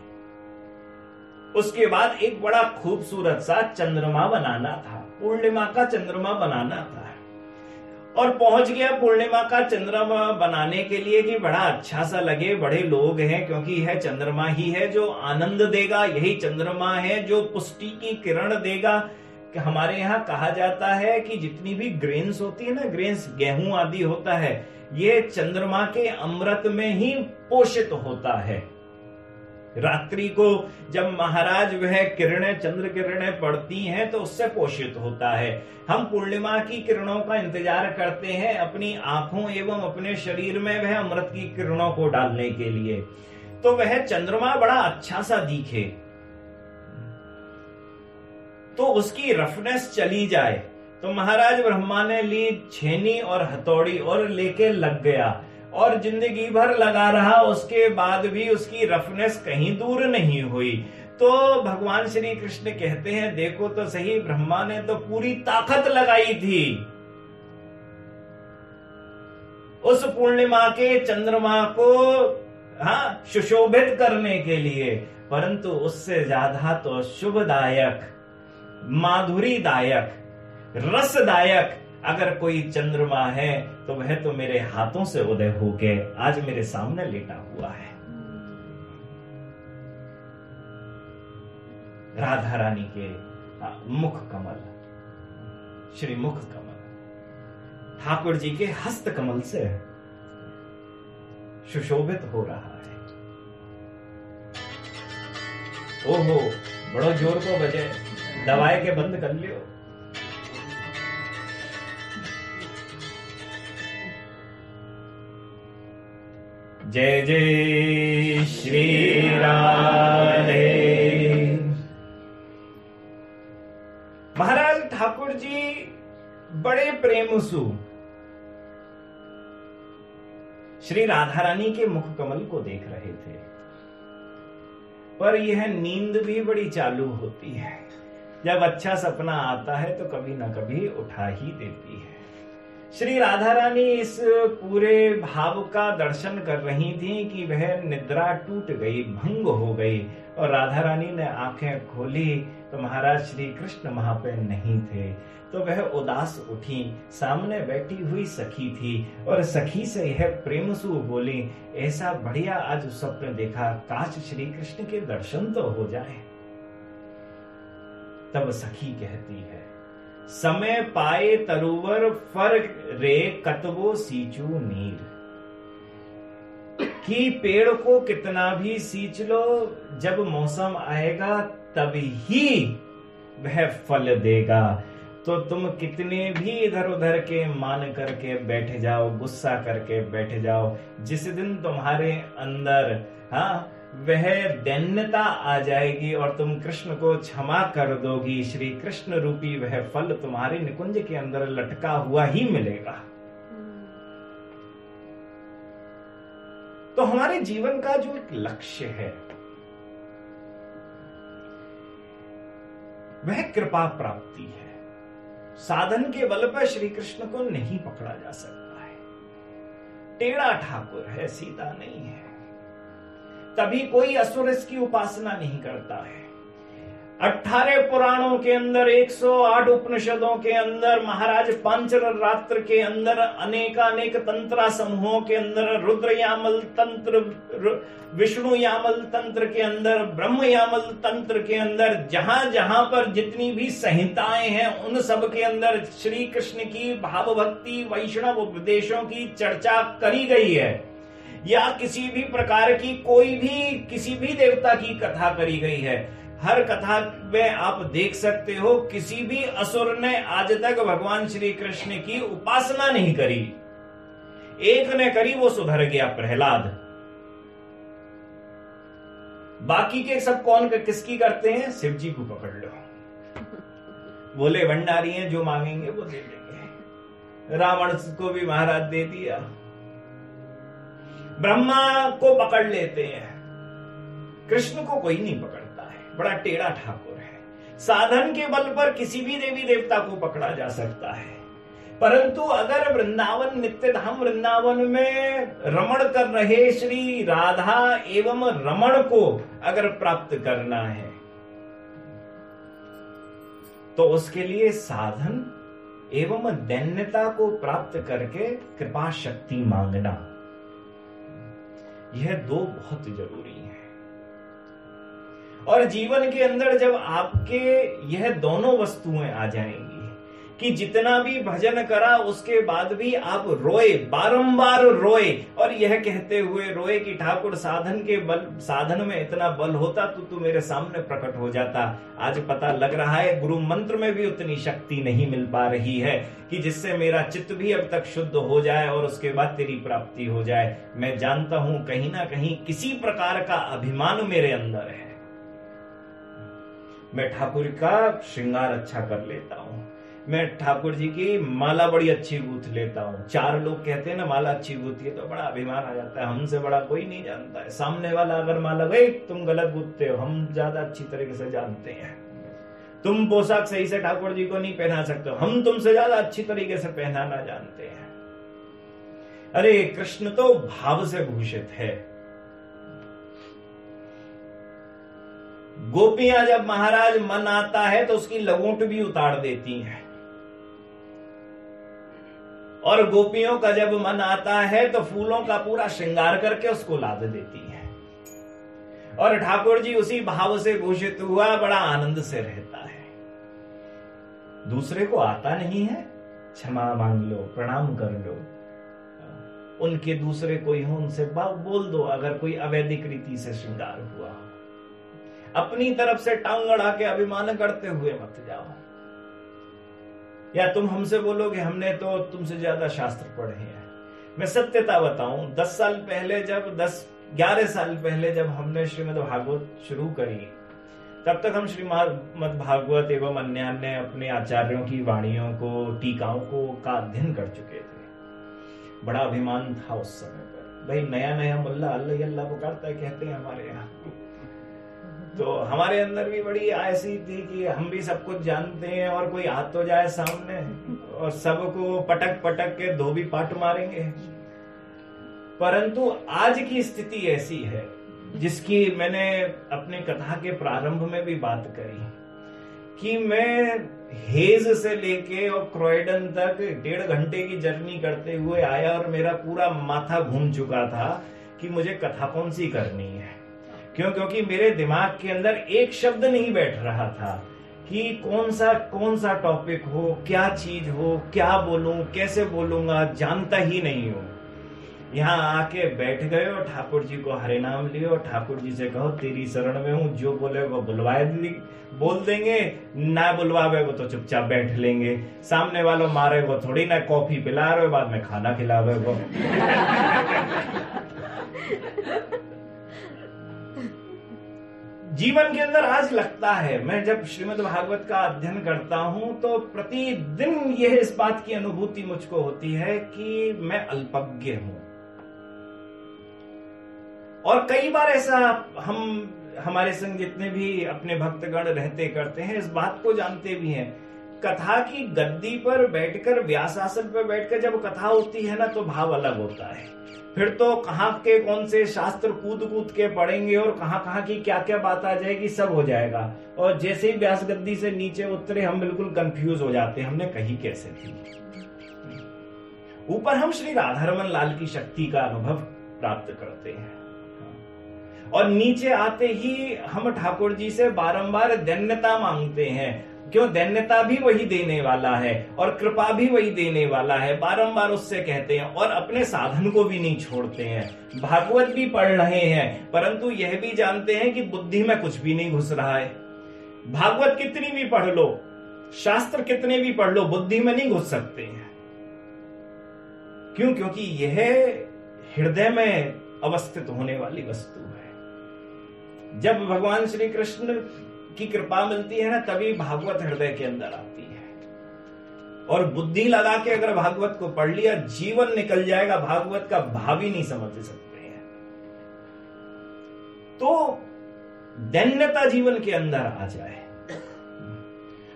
उसके बाद एक बड़ा खूबसूरत सा चंद्रमा बनाना था। पूर्णिमा का चंद्रमा बनाना था। और पहुँच गया पूर्णिमा का चंद्रमा बनाने के लिए कि बड़ा अच्छा सा लगे, बड़े लोग हैं, क्योंकि यह है चंद्रमा ही है जो आनंद देगा, यही चंद्रमा है जो पुष्टि की किरण देगा। कि हमारे यहाँ कहा जाता है कि जितनी भी ग्रेन्स होती है ना ग्रेन्स गेहूँ आदि होता है, ये चंद्रमा के अमृत में ही पोषित होता है। रात्रि को जब महाराज वह किरणें, चंद्र किरणें पड़ती हैं तो उससे पोषित होता है। हम पूर्णिमा की किरणों का इंतज़ार करते हैं अपनी आँखों एवं अपने शरीर में वह अमृत की किरणों को डालने के लिए। तो वह चंद्रमा बड़ा अच्छा सा दिखे। तो उसकी रफनेस चली जाए। तो महाराज ब्रह्मा ने ली छेनी और हथौड़ी और लेके लग गया। और ज़िंदगी भर लगा रहा, उसके बाद भी उसकी रफनेस कहीं दूर नहीं हुई। तो भगवान श्री कृष्ण कहते हैं, देखो तो सही, ब्रह्मा ने तो पूरी ताकत लगाई थी। उस पूर्णिमा के चंद्रमा को हाँ सुशोभित करने के लिए, परंतु उससे ज़्यादा तो शुभदायक, माधुरीदायक, रसदायक अगर कोई चंद्रमा है तो वह तो मेरे हाथों से उदय होके आज मेरे सामने लेटा हुआ है। राधा रानी के मुख कमल श्री मुख कमल, ठाकुर जी के हस्त कमल से सुशोभित हो रहा है। ओहो, बड़ो ज़ोर को बजे दवाए के बंद कर लियो। जय जय श्री राधे महाराज ठाकुर जी बड़े प्रेम सु श्री राधा रानी के मुख कमल को देख रहे थे। पर यह नींद भी बड़ी चालू होती है। जब अच्छा सपना आता है तो कभी ना कभी उठा ही देती है। श्री राधा रानी इस पूरे भाव का दर्शन कर रही थी कि वह निद्रा टूट गई, भंग हो गई। और राधा रानी ने आँखें खोली तो महाराज श्री कृष्ण वहाँ पे नहीं थे। तो वह उदास उठी, सामने बैठी हुई सखी थी और सखी से यह प्रेम सु बोली, ऐसा बढ़िया आज स्वप्न देखा, काश श्री कृष्ण के दर्शन तो हो जाए। तब सखी कहती है समय पाए तरुवर फर रे कतवो सींचू नीर। कि पेड़ को कितना भी सींच लो, जब मौसम आएगा तभी ही वह फल देगा। तो तुम कितने भी इधर उधर के मान करके बैठ जाओ, गुस्सा करके बैठ जाओ, जिस दिन तुम्हारे अंदर हाँ वह दैन्यता आ जाएगी और तुम कृष्ण को क्षमा कर दोगी। श्री कृष्ण रूपी वह फल तुम्हारे निकुंज के अंदर लटका हुआ ही मिलेगा। तो हमारे जीवन का जो एक लक्ष्य है, वह कृपा प्राप्ति है। साधन के बल पर श्री कृष्ण को नहीं पकड़ा जा सकता है। टेढ़ा ठाकुर है, सीता नहीं है। तभी कोई असुर इसकी उपासना नहीं करता है। अठारह पुराणों के अंदर 108 उपनिषदों के अंदर, महाराज पांचर रात्र के अंदर, अनेकानेक तंत्रा समूहों के अंदर रुद्र यामल तंत्र विष्णु यामल तंत्र के अंदर, ब्रह्म यामल तंत्र के अंदर, जहाँ जहाँ पर जितनी भी संहिताएँ हैं, उन सब के अंदर श्री कृष्ण की भाव भक्ति वैष्णव उपदेशों की चर्चा करी गई है। या किसी भी प्रकार की कोई भी किसी भी देवता की कथा करी गई है। हर कथा में आप देख सकते हो किसी भी असुर ने आज तक भगवान श्री कृष्ण की उपासना नहीं करी। एक ने करी वो सुधर गया प्रहलाद। बाकी के सब कौन कर, किसकी करते हैं? शिव जी को पकड़ लो। बोले भंडारी हैं जो मांगेंगे वो दे देंगे। रावण को भी महाराज दे दिया। ब्रह्मा को पकड़ लेते हैं। कृष्ण को कोई नहीं पकड़ता है। बड़ा टेढ़ा ठाकुर है। साधन के बल पर किसी भी देवी देवता को पकड़ा जा सकता है। परंतु अगर वृंदावन नित्य धाम वृंदावन में रमण कर रहे श्री राधा एवं रमण को अगर प्राप्त करना है तो उसके लिए साधन एवं दैन्यता को प्राप्त करके कृपा शक्ति मांगना। यह दो बहुत ज़रूरी है। और जीवन के अंदर जब आपके यह दोनों वस्तुएँ आ जाएँगी कि जितना भी भजन करा, उसके बाद भी आप रोए, बारंबार रोए। और यह कहते हुए रोए कि ठाकुर, साधन के बल, साधन में इतना बल होता तो तू मेरे सामने प्रकट हो जाता। आज पता लग रहा है, गुरु मंत्र में भी उतनी शक्ति नहीं मिल पा रही है कि जिससे मेरा चित्त भी अब तक शुद्ध हो जाए और उसके बाद तेरी प्राप्ति हो जाए। मैं जानता हूँ, कहीं ना कहीं किसी प्रकार का अभिमान मेरे अंदर है। मैं ठाकुर का श्रृंगार अच्छा कर लेता हूँ। मैं ठाकुर जी की माला बड़ी अच्छी गूथ लेता हूँ। चार लोग कहते हैं ना, माला अच्छी गूथी है तो बड़ा अभिमान आ जाता है। हमसे बड़ा कोई नहीं जानता है। सामने वाला अगर माला गई तुम गलत गूथते हो, हम ज़्यादा अच्छी तरीके से जानते हैं। तुम पोशाक सही से ठाकुर जी को नहीं पहना सकते हम तुमसे ज़्यादा अच्छी तरीके से पहनाना जानते हैं। अरे, कृष्ण तो भाव से भूषित है। गोपियाँ जब महाराज मन आता है तो उसकी लगोट भी उतार देती हैं। और गोपियों का जब मन आता है तो फूलों का पूरा श्रृंगार करके उसको लाद देती है। और ठाकुर जी उसी भाव से घोषित हुआ, बड़ा आनंद से रहता है। दूसरे को आता नहीं है, क्षमा मांग लो, प्रणाम कर लो। उनके दूसरे कोई हो उनसे बोल दो, अगर कोई अवैधिक रीति से श्रृंगार हुआ अपनी तरफ़ से टांग अड़ा के अभिमान करते हुए मत जाओ। या तुम हमसे बोलोगे, हमने तो तुमसे ज़्यादा शास्त्र पढ़े हैं। मैं सत्यता बताऊँ, दस साल पहले जब, दस, ग्यारह साल पहले जब हमने श्रीमद भागवत शुरू करी, तब तक हम श्रीमद भागवत एवं अन्य अपने आचार्यों की वाणियों को, टीकाओं को का अध्ययन कर चुके थे। बड़ा अभिमान था उस समय पर। भाई नया नया मुल्ला अल्लाह अल्लाह पुकारता कहते हैं हमारे यहाँ। तो हमारे अंदर भी बड़ी ऐसी थी कि हम भी सब कुछ जानते हैं और कोई हाथ तो जाए सामने। और सबको पटक पटक के धोबी पाट मारेंगे। परंतु आज की स्थिति ऐसी है, जिसकी मैंने अपने कथा के प्रारंभ में भी बात करी, कि मैं हेज से लेके और क्रोइडन तक डेढ़ घंटे की जर्नी करते हुए आया और मेरा पूरा माथा घूम चुका था कि मुझे कथा कौन सी करनी क्यों? क्योंकि मेरे दिमाग के अंदर एक शब्द नहीं बैठ रहा था कि कौन सा कौन सा टॉपिक हो, क्या चीज़ हो, क्या बोलूँ, कैसे बोलूँगा, जानता ही नहीं हूँ। यहाँ आके बैठ गए और ठाकुर जी को हरे नाम लियो ठाकुर जी से कहो, तेरी शरण में हूँ, जो बोले वो बुलवाए बोल देंगे, ना बुलवावे वो तो चुपचाप बैठ लेंगे। सामने वालों मारे वो थोड़ी ना, कॉफ़ी पिला रहे, बाद में खाना खिलावे वो। [LAUGHS] जीवन के अंदर आज लगता है। मैं जब श्रीमद् भागवत का अध्ययन करता हूँ तो प्रतिदिन यह इस बात की अनुभूति मुझको होती है कि मैं अल्पज्ञ हूँ। और कई बार ऐसा हम, हमारे संग जितने भी अपने भक्तगण रहते करते हैं, इस बात को जानते भी हैं। कथा की गद्दी पर बैठकर व्यासासन पर बैठकर जब कथा होती है ना तो भाव अलग होता है। फिर तो कहाँ के कौन से शास्त्र कूद कूद के पढ़ेंगे और कहाँ कहाँ की क्या क्या बात आ जाएगी, सब हो जाएगा। और जैसे ही व्यास गद्दी से नीचे उतरे, हम बिल्कुल कंफ्यूज हो जाते हैं, हमने कही कैसे थी ऊपर हम श्री राधारमन लाल की शक्ति का अनुभव प्राप्त करते हैं। और नीचे आते ही हम ठाकुर जी से बारंबार धन्यता मांगते हैं। क्यों दैन्यता भी वही देने वाला है और कृपा भी वही देने वाला है? बारंबार उससे कहते हैं, और अपने साधन को भी नहीं छोड़ते हैं। भागवत भी पढ़ रहे हैं, परंतु यह भी जानते हैं कि बुद्धि में कुछ भी नहीं घुस रहा है। भागवत कितनी भी पढ़ लो, शास्त्र कितने भी पढ़ लो, बुद्धि में नहीं घुस सकते हैं। क्यों? क्योंकि यह हृदय में अवस्थित होने वाली वस्तु है। जब भगवान श्री कृष्ण की कृपा मिलती है ना, तभी भागवत हृदय के अंदर आती है। और बुद्धि लगा के अगर भागवत को पढ़ लिया, जीवन निकल जाएगा, भागवत का भाव ही नहीं समझ सकते हैं। तो दैन्यता जीवन के अंदर आ जाए।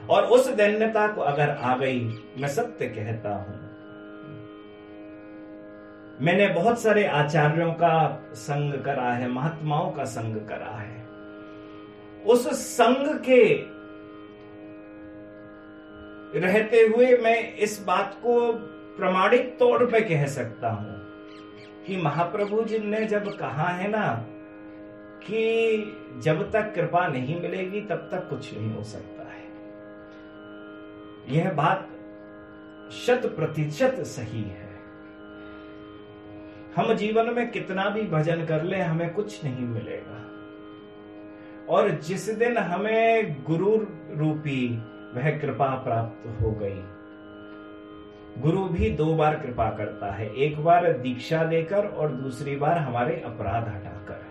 और उस दैन्यता को अगर आ गई, मैं सत्य कहता हूँ। मैंने बहुत सारे आचार्यों का संग करा है, महात्माओं का संग करा है। उस संग के रहते हुए मैं इस बात को प्रमाणिक तौर पे कह सकता हूँ कि महाप्रभु जी ने जब कहा है ना कि जब तक कृपा नहीं मिलेगी, तब तक कुछ नहीं हो सकता है। यह बात शत प्रतिशत सही है। हम जीवन में कितना भी भजन कर ले, हमें कुछ नहीं मिलेगा। और जिस दिन हमें गुरु रूपी वह कृपा प्राप्त हो गई। गुरु भी दो बार कृपा करता है, एक बार दीक्षा देकर और दूसरी बार हमारे अपराध हटाकर।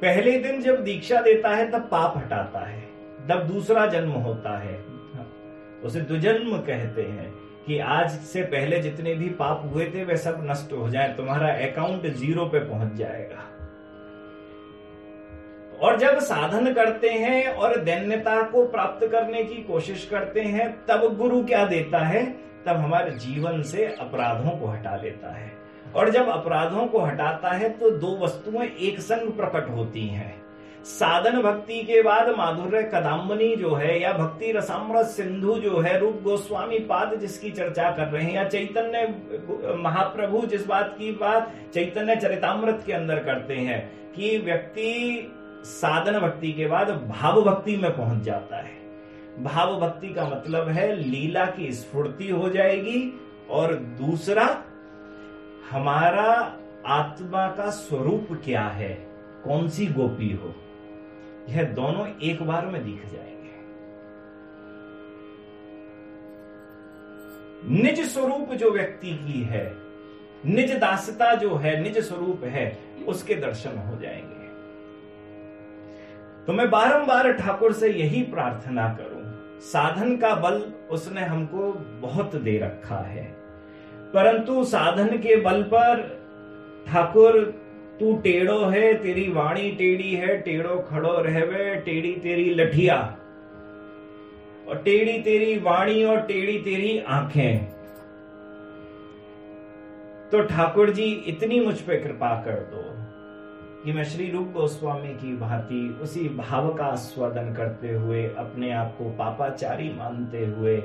पहले दिन जब दीक्षा देता है, तब पाप हटाता है, तब दूसरा जन्म होता है। उसे दुजन्म कहते हैं कि आज से पहले जितने भी पाप हुए थे, वे सब नष्ट हो जाए, तुम्हारा अकाउंट ज़ीरो पे पहुँच जाएगा। और जब साधन करते हैं और दैन्यता को प्राप्त करने की कोशिश करते हैं, तब गुरु क्या देता है? तब हमारे जीवन से अपराधों को हटा लेता है। और जब अपराधों को हटाता है तो दो वस्तुएँ एक संग प्रकट होती हैं। साधन भक्ति के बाद माधुर्य कदाम्बनी जो है, या भक्ति रसामृत सिंधु जो है, रूप गोस्वामी पाद जिसकी चर्चा कर रहे हैं, या चैतन्य महाप्रभु जिस बात की बात चैतन्य चरितामृत के अंदर करते हैं, कि व्यक्ति साधन भक्ति के बाद भाव भक्ति में पहुँच जाता है। भाव भक्ति का मतलब है लीला की स्फूर्ति हो जाएगी और दूसरा, हमारा आत्मा का स्वरूप क्या है? कौन सी गोपी हो? यह दोनों एक बार में दिख जाएँगे। निज स्वरूप जो व्यक्ति की है, निज दासता जो है, निज स्वरूप है, उसके दर्शन हो जाएँगे। तो मैं बारंबार ठाकुर से यही प्रार्थना करूँ। साधन का बल उसने हमको बहुत दे रखा है। परंतु साधन के बल पर ठाकुर, तू टेढ़ो है, तेरी वाणी टेढ़ी है, टेढ़ो खड़ो रहवे, टेढ़ी तेरी लठिया। और टेढ़ी तेरी वाणी और टेढ़ी तेरी आँखें। तो ठाकुर जी, इतनी मुझ पे कृपा कर दो। कि मैं श्री रूप गोस्वामी की भांति उसी भाव का आस्वादन करते हुए, अपने आप को पापाचारी मानते हुए,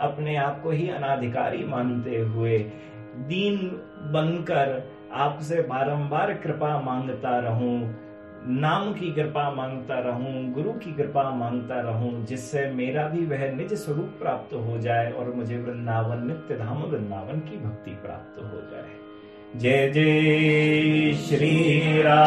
अपने आप को ही अनाधिकारी मानते हुए, दीन बनकर आपसे बारंबार कृपा माँगता रहूँ, नाम की कृपा माँगता रहूँ, गुरु की कृपा माँगता रहूँ, जिससे मेरा भी वह निज स्वरूप प्राप्त हो जाए और मुझे वृंदावन, नित्य धाम वृंदावन की भक्ति प्राप्त हो जाए। जय जय श्रीरा